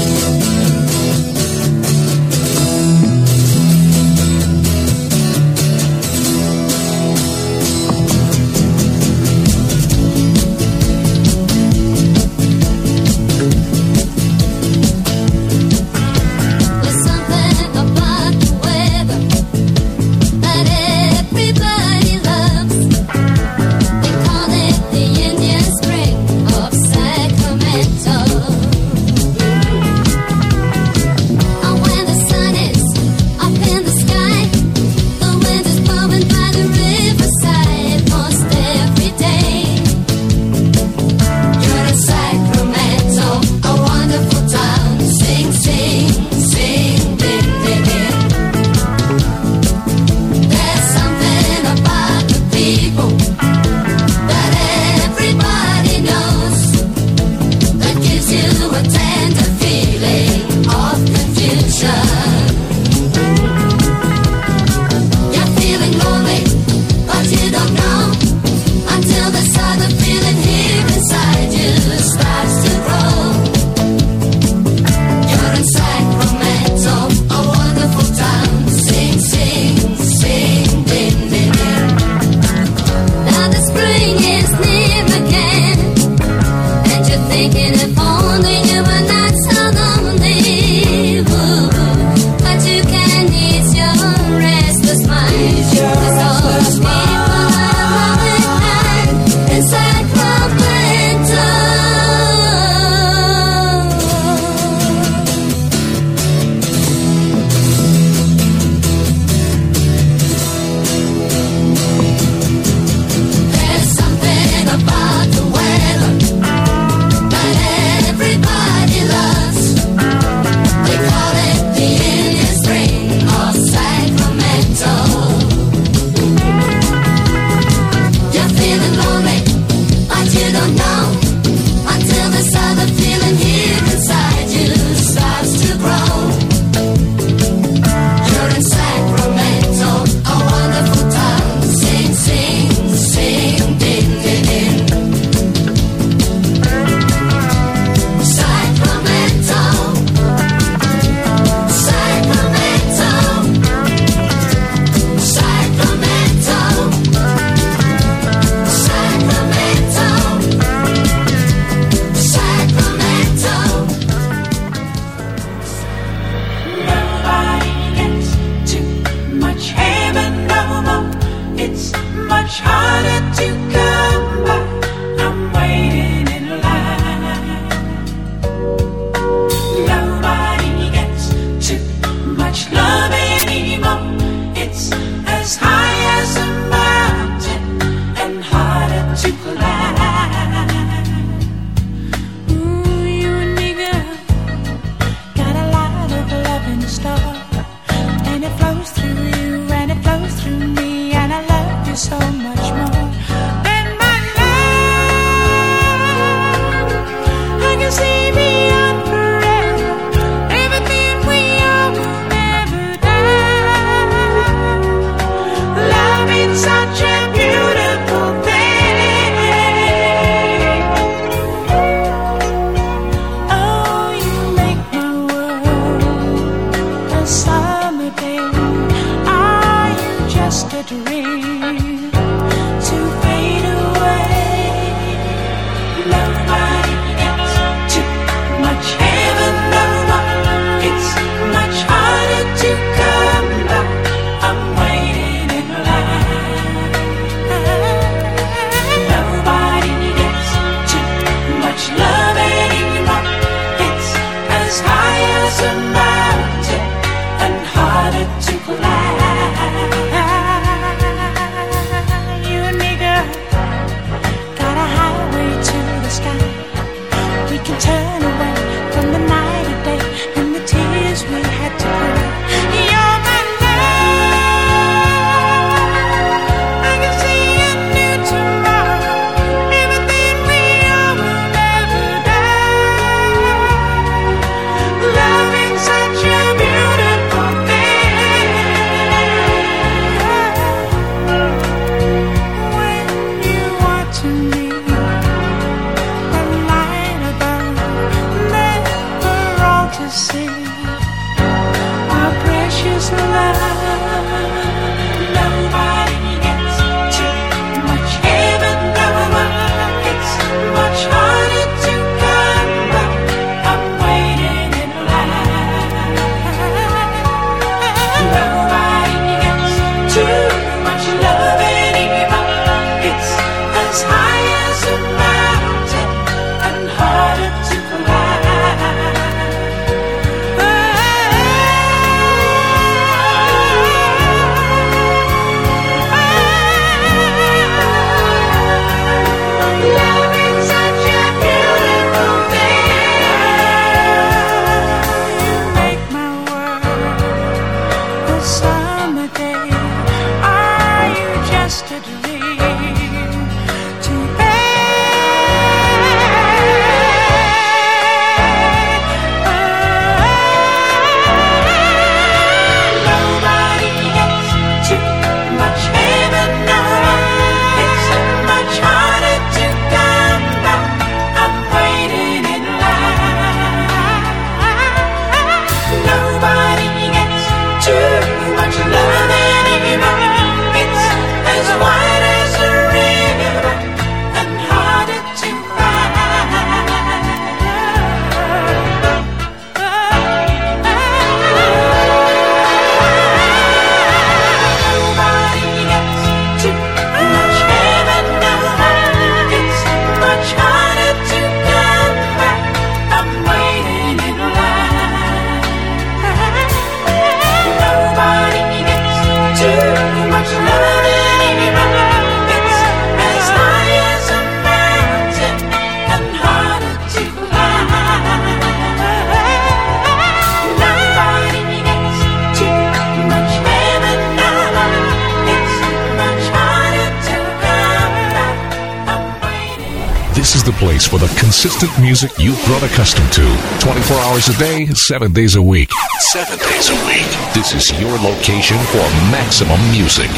music you've grown accustomed to. 24 hours a day, 7 days a week. 7 days a week. This is your location for maximum music.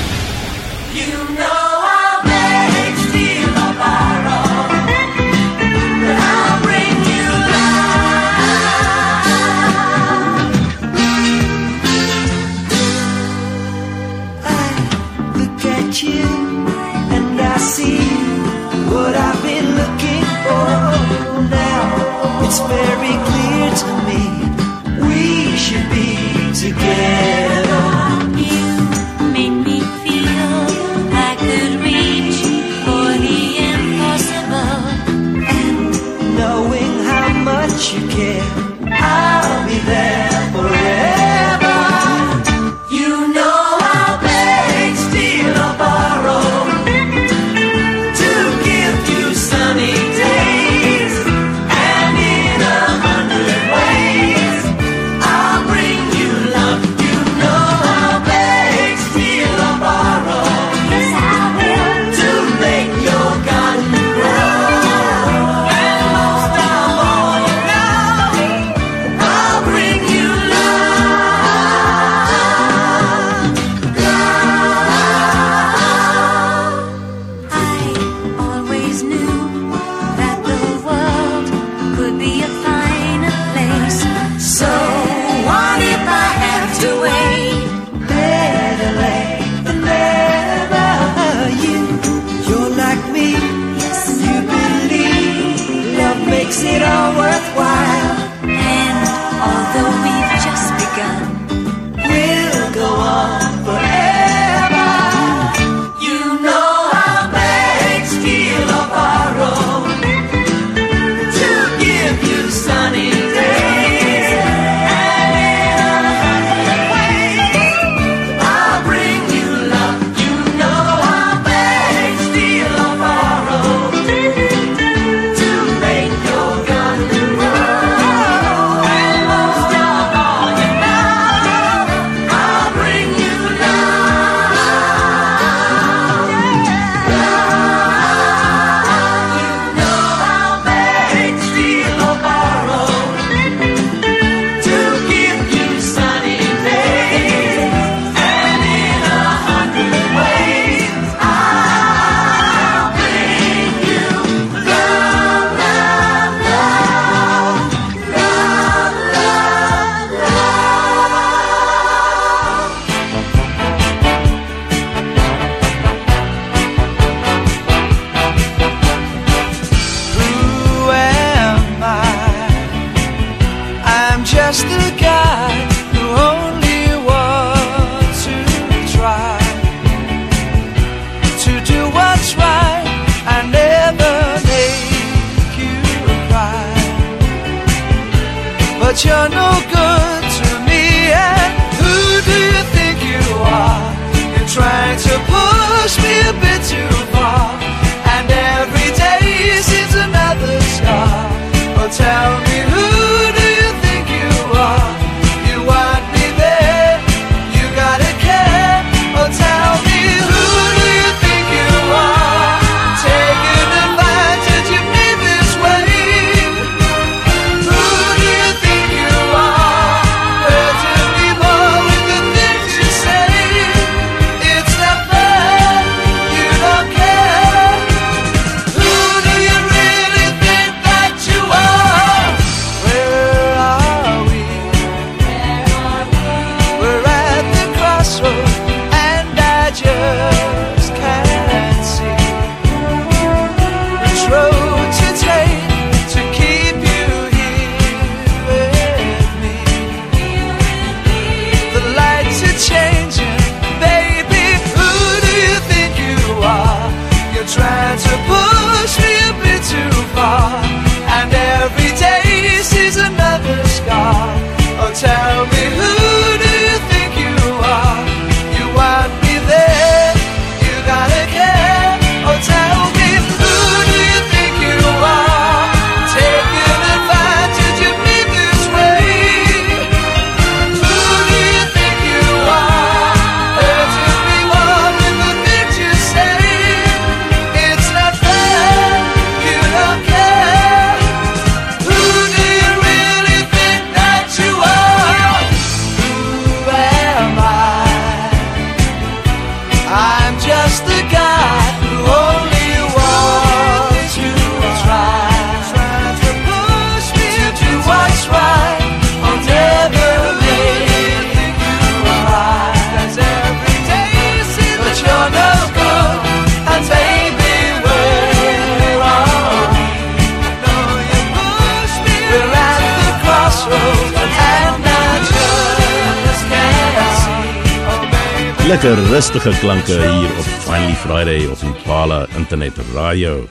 Lekker rustige klanke hier op Finally Friday op Impala Internet Radio.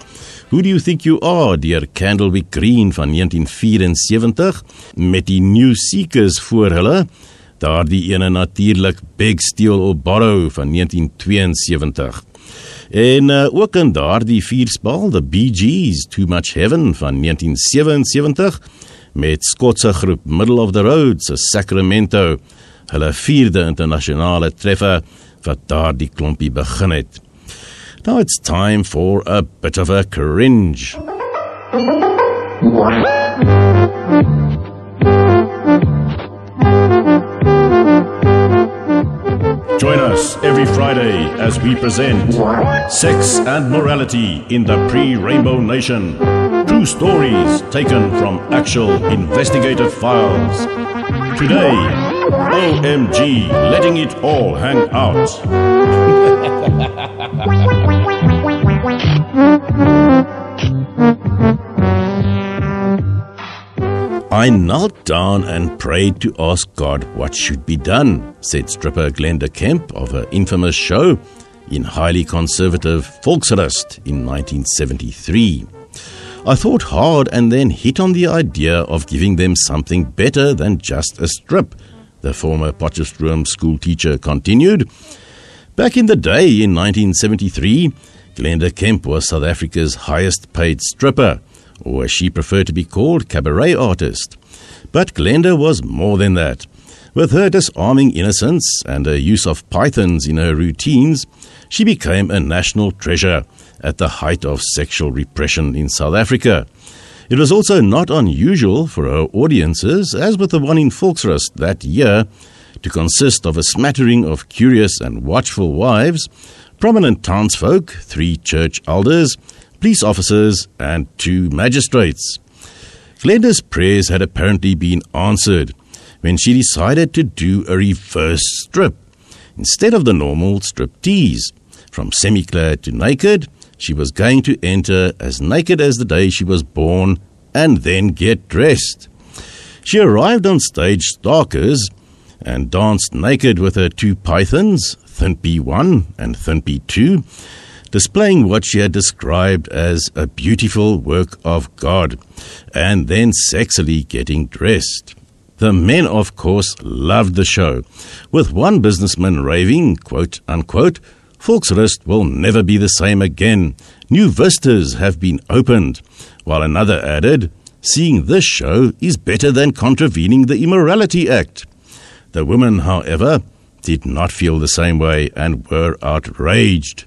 Who do you think you are, deur Candlewick Green van 1974 met die New Seekers voor hulle. Daardie ene natuurlik Big Steel or Borrow van 1972. En uh, ook in daardie vierspal, The Bee Gees, Too Much Heaven van 1977 met Skotse groep Middle of the Road se Sacramento, hulle vierde internasionale treffer wat daardie klompie begin het. Now it's time for a bit of a cringe. Join us every Friday as we present Sex and Morality in the Pre-Rainbow Nation. True stories taken from actual investigative files. Today, OMG, letting it all hang out. I knelt down and prayed to ask God what should be done, said stripper Glenda Kemp of her infamous show in highly conservative Volksrust in 1973. I thought hard and then hit on the idea of giving them something better than just a strip, the former Potchefstroom school teacher continued. Back in the day in 1973, Glenda Kemp was South Africa's highest paid stripper, or as she preferred to be called, cabaret artist. But Glenda was more than that. With her disarming innocence and her use of pythons in her routines, she became a national treasure at the height of sexual repression in South Africa. It was also not unusual for her audiences, as with the one in Volksrust that year, to consist of a smattering of curious and watchful wives, prominent townsfolk, three church elders, police officers, and two magistrates. Glenda's prayers had apparently been answered when she decided to do a reverse strip. Instead of the normal striptease, from semi-clad to naked, she was going to enter as naked as the day she was born and then get dressed. She arrived on stage starkers and danced naked with her two pythons, Thinpy 1 and Thinpy 2, displaying what she had described as a beautiful work of God, and then sexily getting dressed. The men, of course, loved the show, with one businessman raving, quote unquote, Volksrust will never be the same again. New vistas have been opened, while another added, Seeing this show is better than contravening the Immorality Act. The women, however, did not feel the same way and were outraged.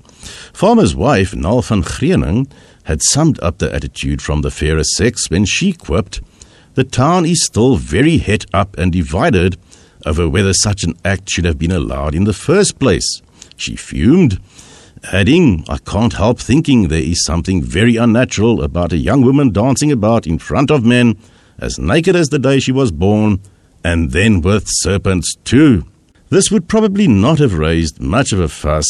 Farmer's wife, Nal van had summed up the attitude from the fairer sex when she quipped, The town is still very het up and divided over whether such an act should have been allowed in the first place. She fumed, adding, I can't help thinking there is something very unnatural about a young woman dancing about in front of men, as naked as the day she was born, and then with serpents too. This would probably not have raised much of a fuss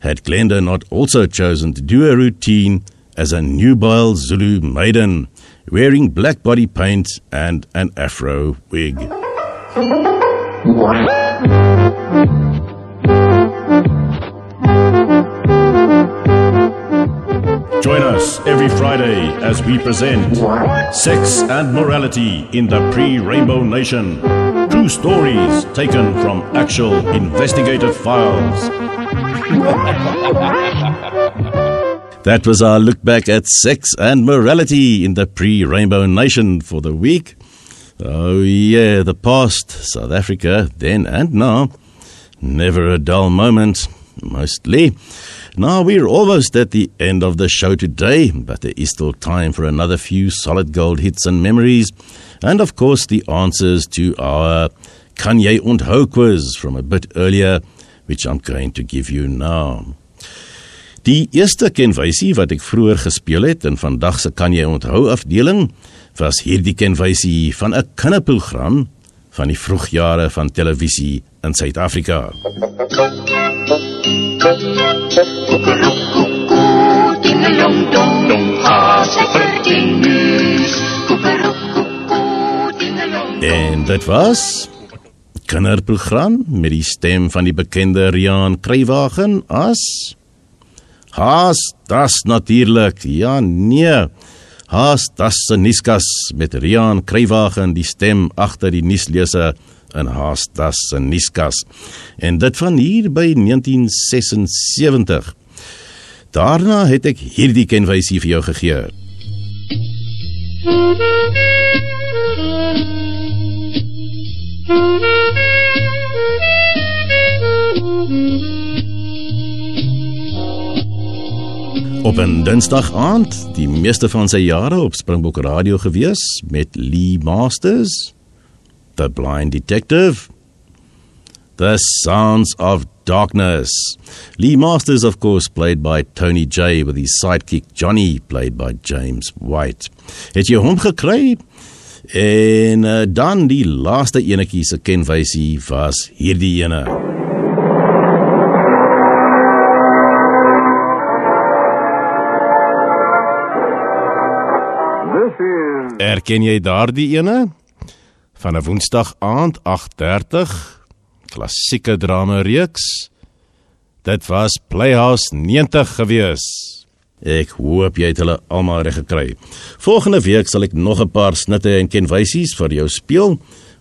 had Glenda not also chosen to do a routine as a nubile Zulu maiden, wearing black body paint and an afro wig. Join us every Friday as we present Sex and Morality in the Pre Rainbow Nation. True stories taken from actual investigative files. That was our look back at sex and morality in the pre Rainbow Nation for the week. Oh, yeah, the past, South Africa, then and now. Never a dull moment, mostly. Now we're almost at the end of the show today, but there is still time for another few solid gold hits and memories, and of course the answers to our Kanye onthou quiz from a bit earlier, which I'm going to give you now. Die eerste kenwysie wat ek vroeër gespeel het in vandag se kan jy onthou afdeling was hierdie kenwysie van 'n kinderprogram van die vroegjare van televisie in Suid-Afrika. En dit was kinderprogram met die stem van die bekende Rian Kruiwagen as Haas, das natuurlik. Ja, nee. Haas, das se nuuskas met Rian Kruiwagen die stem agter die nuusleser in Haas, das se nuuskas. En dit van hier by 1976. Daarna het ek hierdie kenwysie vir jou gegee. Op 'n Dinsdag aand, die meeste van sy jare op Springbok Radio gewees met Lee Masters, The Blind Detective, The Sounds of Darkness. Lee Masters of course played by Tony J with his sidekick Johnny played by James White. Het jy hom gekry? En uh, dan die laaste enetjie se kenwysie was hierdie ene. Erken jy daardie ene? Van 'n Woensdag aand 8:30 klassieke drama reeks. Dit was Playhouse 90 gewees. Ek hoop jy het hulle almal reg gekry. Volgende week sal ek nog 'n paar snitte en kenwysies vir jou speel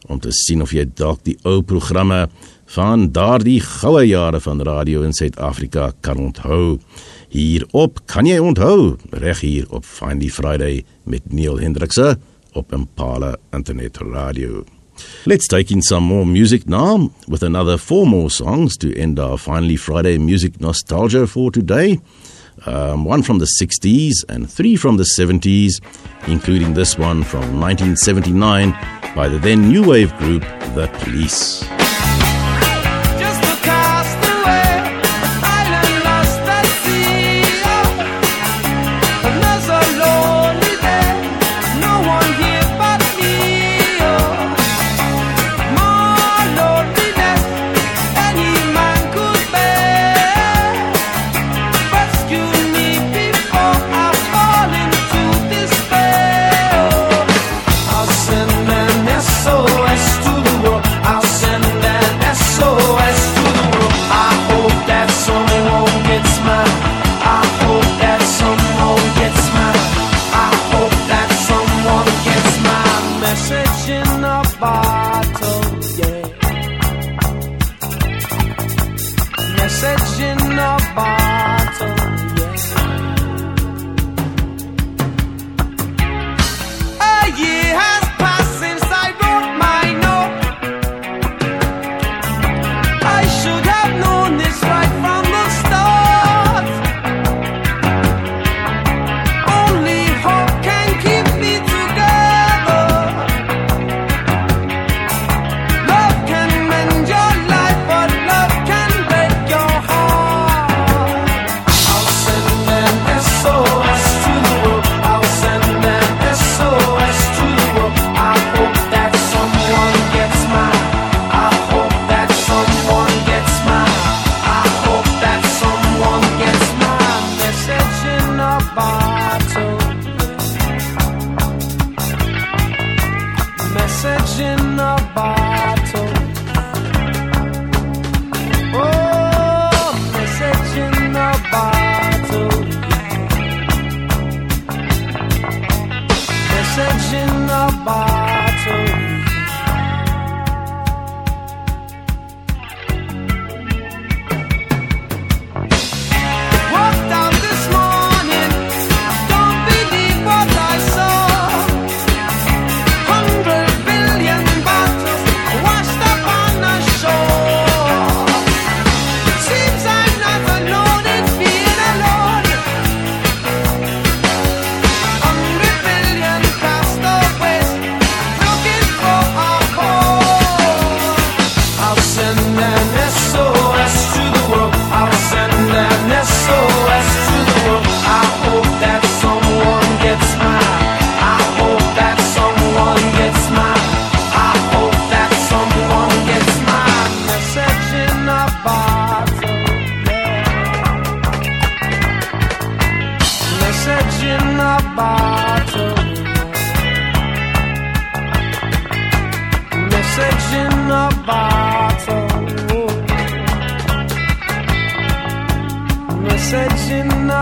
om te sien of jy dalk die ou programme van daardie goue jare van radio in Suid-Afrika kan onthou. Hierop kan jy onthou, reg hier op Finally Friday met Neil Hendrikse op Impala Internet Radio. Let's take in some more music now with another four more songs to end our Finally Friday music nostalgia for today. Um, one from the 60s and three from the 70s, including this one from 1979 by the then new wave group The Police.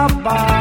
bye.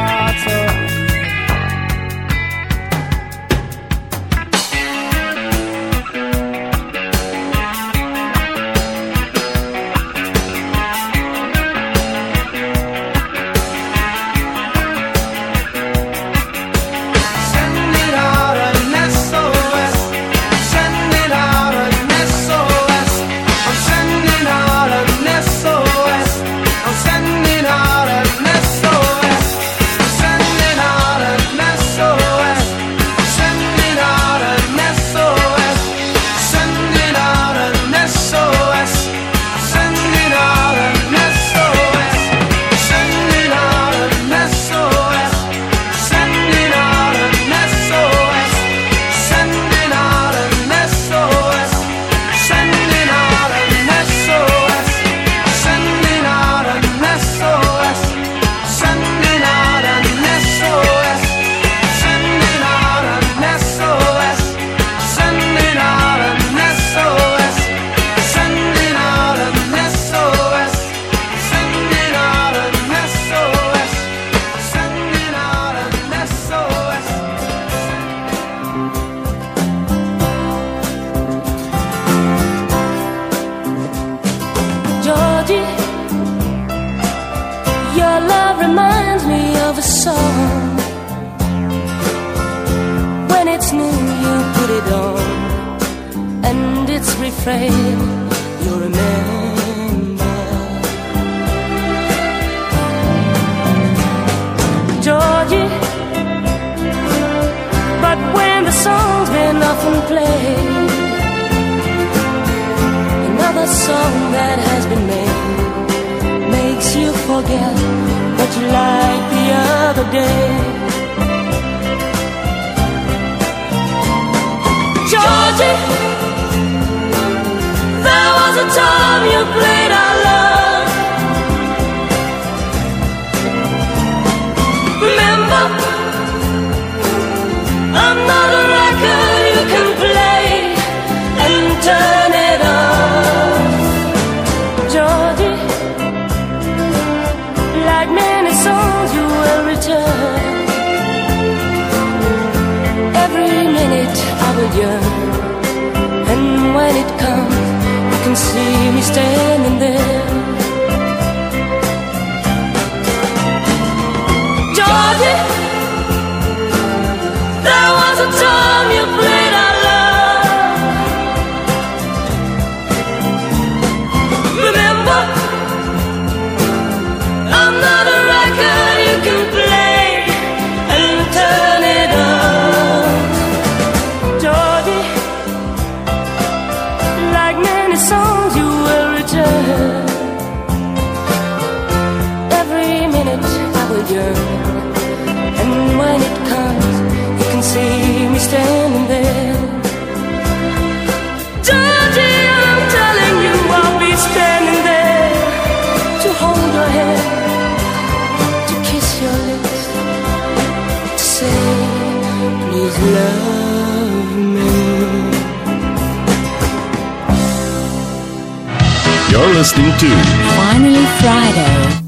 You're listening to Finally Friday.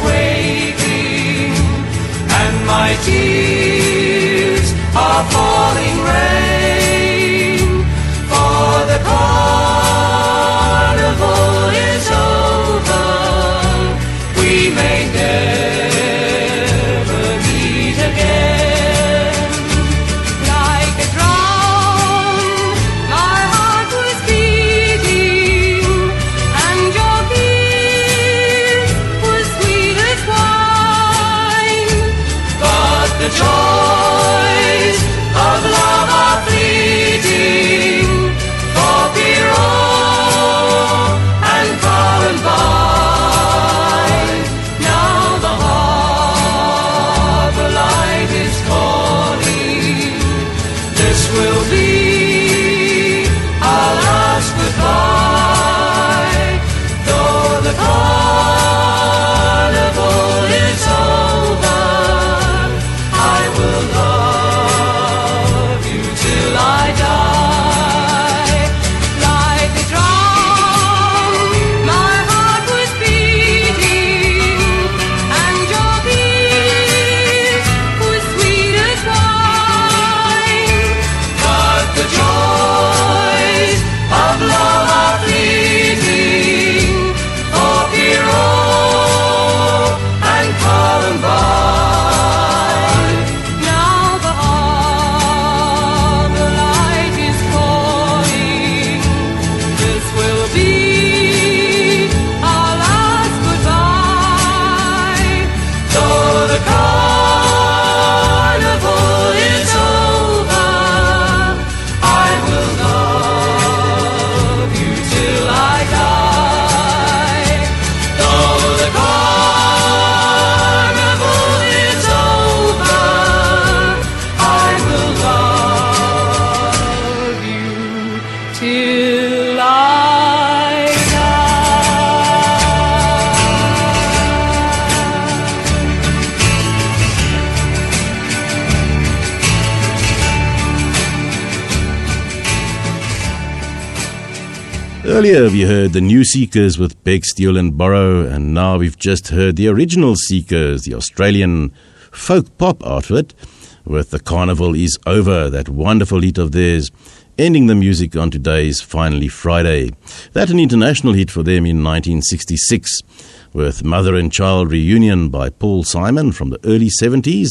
waking, and my tears are falling red. Earlier, we heard the new Seekers with Beg, Steal and Borrow, and now we've just heard the original Seekers, the Australian folk pop outfit, with The Carnival Is Over, that wonderful hit of theirs, ending the music on today's Finally Friday. That an international hit for them in 1966, with Mother and Child Reunion by Paul Simon from the early 70s,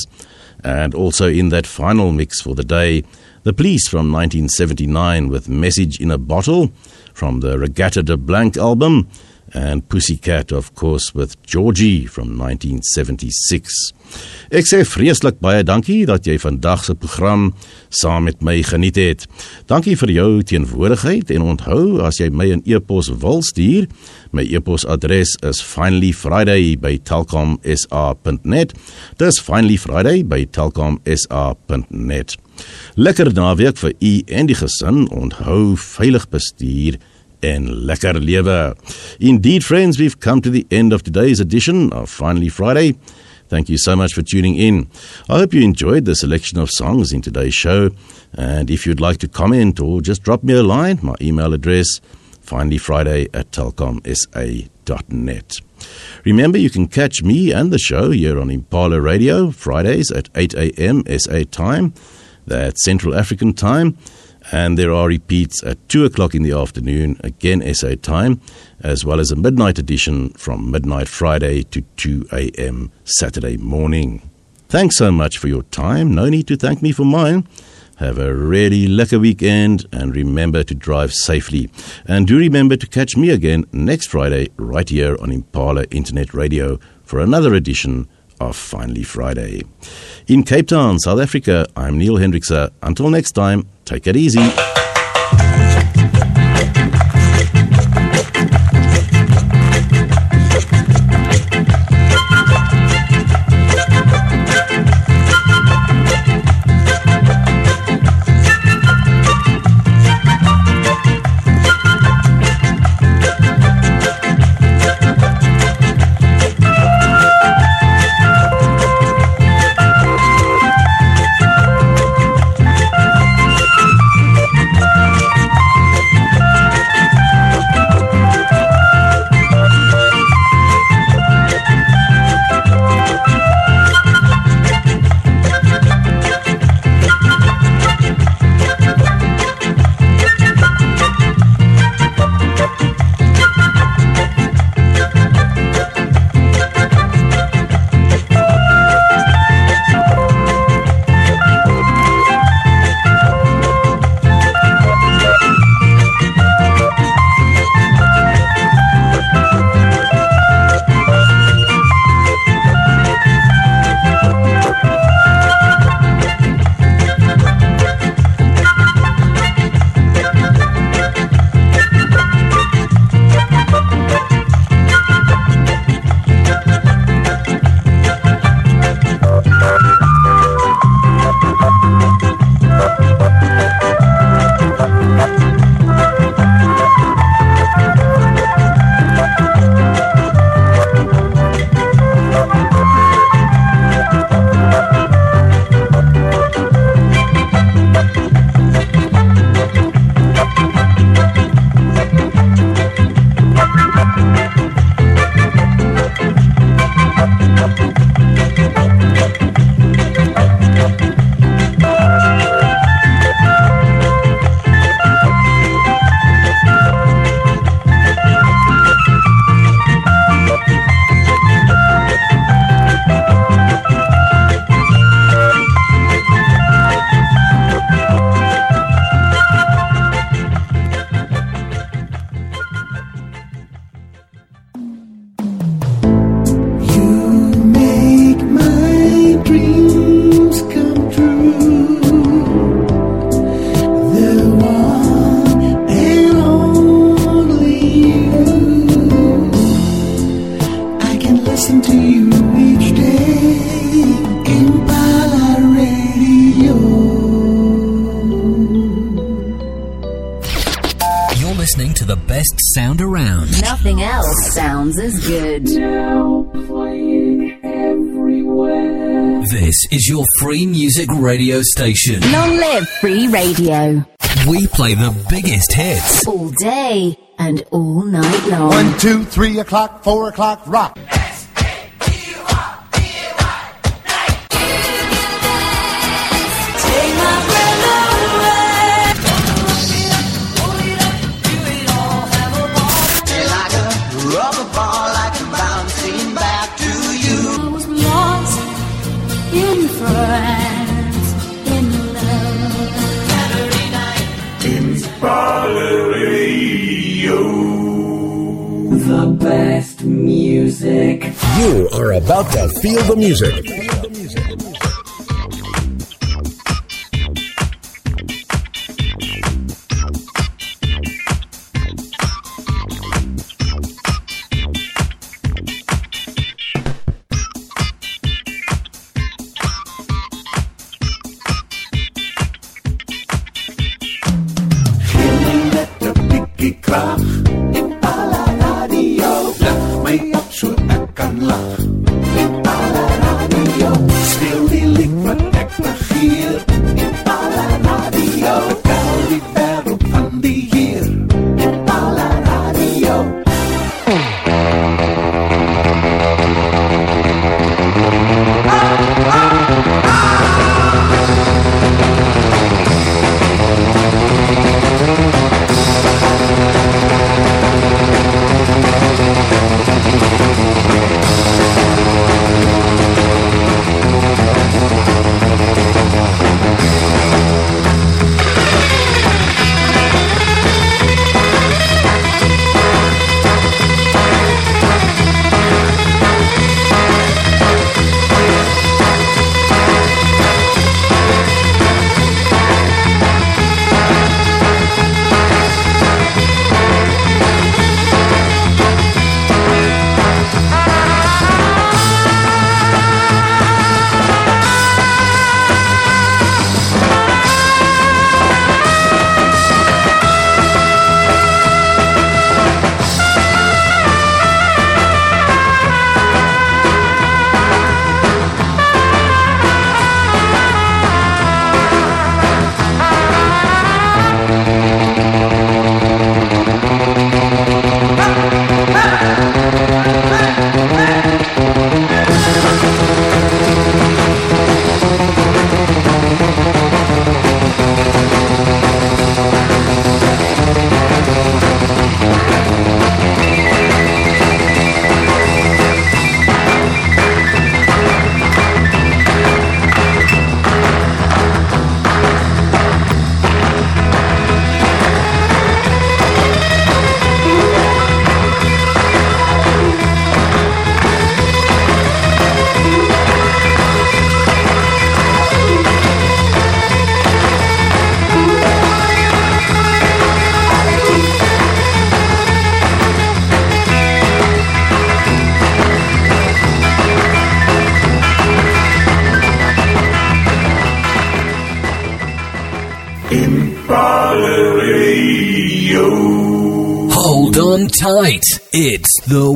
and also in that final mix for the day, The Police from 1979 with Message in a Bottle from the Regatta de Blanc album, and Pussycat, of course, with Georgie from 1976. Ek sê vreeslik baie dankie dat jy vandag se program saam met my geniet het. Dankie vir jou teenwoordigheid en onthou as jy my 'n e-pos wil stuur, my e-posadres is finallyfriday@telkomsa.net. Dis finallyfriday@telkomsa.net. Lekker naweek vir u en die gesin. Onthou veilig bestuur en lekker lewe. Indeed, friends, we've come to the end of today's edition of Finally Friday. Thank you so much for tuning in. I hope you enjoyed the selection of songs in today's show. And if you'd like to comment or just drop me a line, my email address, finallyfriday at telkomsa.net. Remember, you can catch me and the show here on Impala Radio Fridays at 8 a.m. SA time. That's Central African time. And there are repeats at 2 o'clock in the afternoon, again SA time, as well as a midnight edition from midnight Friday to 2 a.m. Saturday morning. Thanks so much for your time. No need to thank me for mine. Have a really lekker weekend and remember to drive safely. And do remember to catch me again next Friday right here on Impala Internet Radio for another edition of Finally Friday. In Cape Town, South Africa, I'm Neil Hendrickse. Until next time, take it easy. music radio station. Long live free radio. We play the biggest hits all day and all night long. One, two, three o'clock, four o'clock, rock. You are about to feel the music. tight. It's the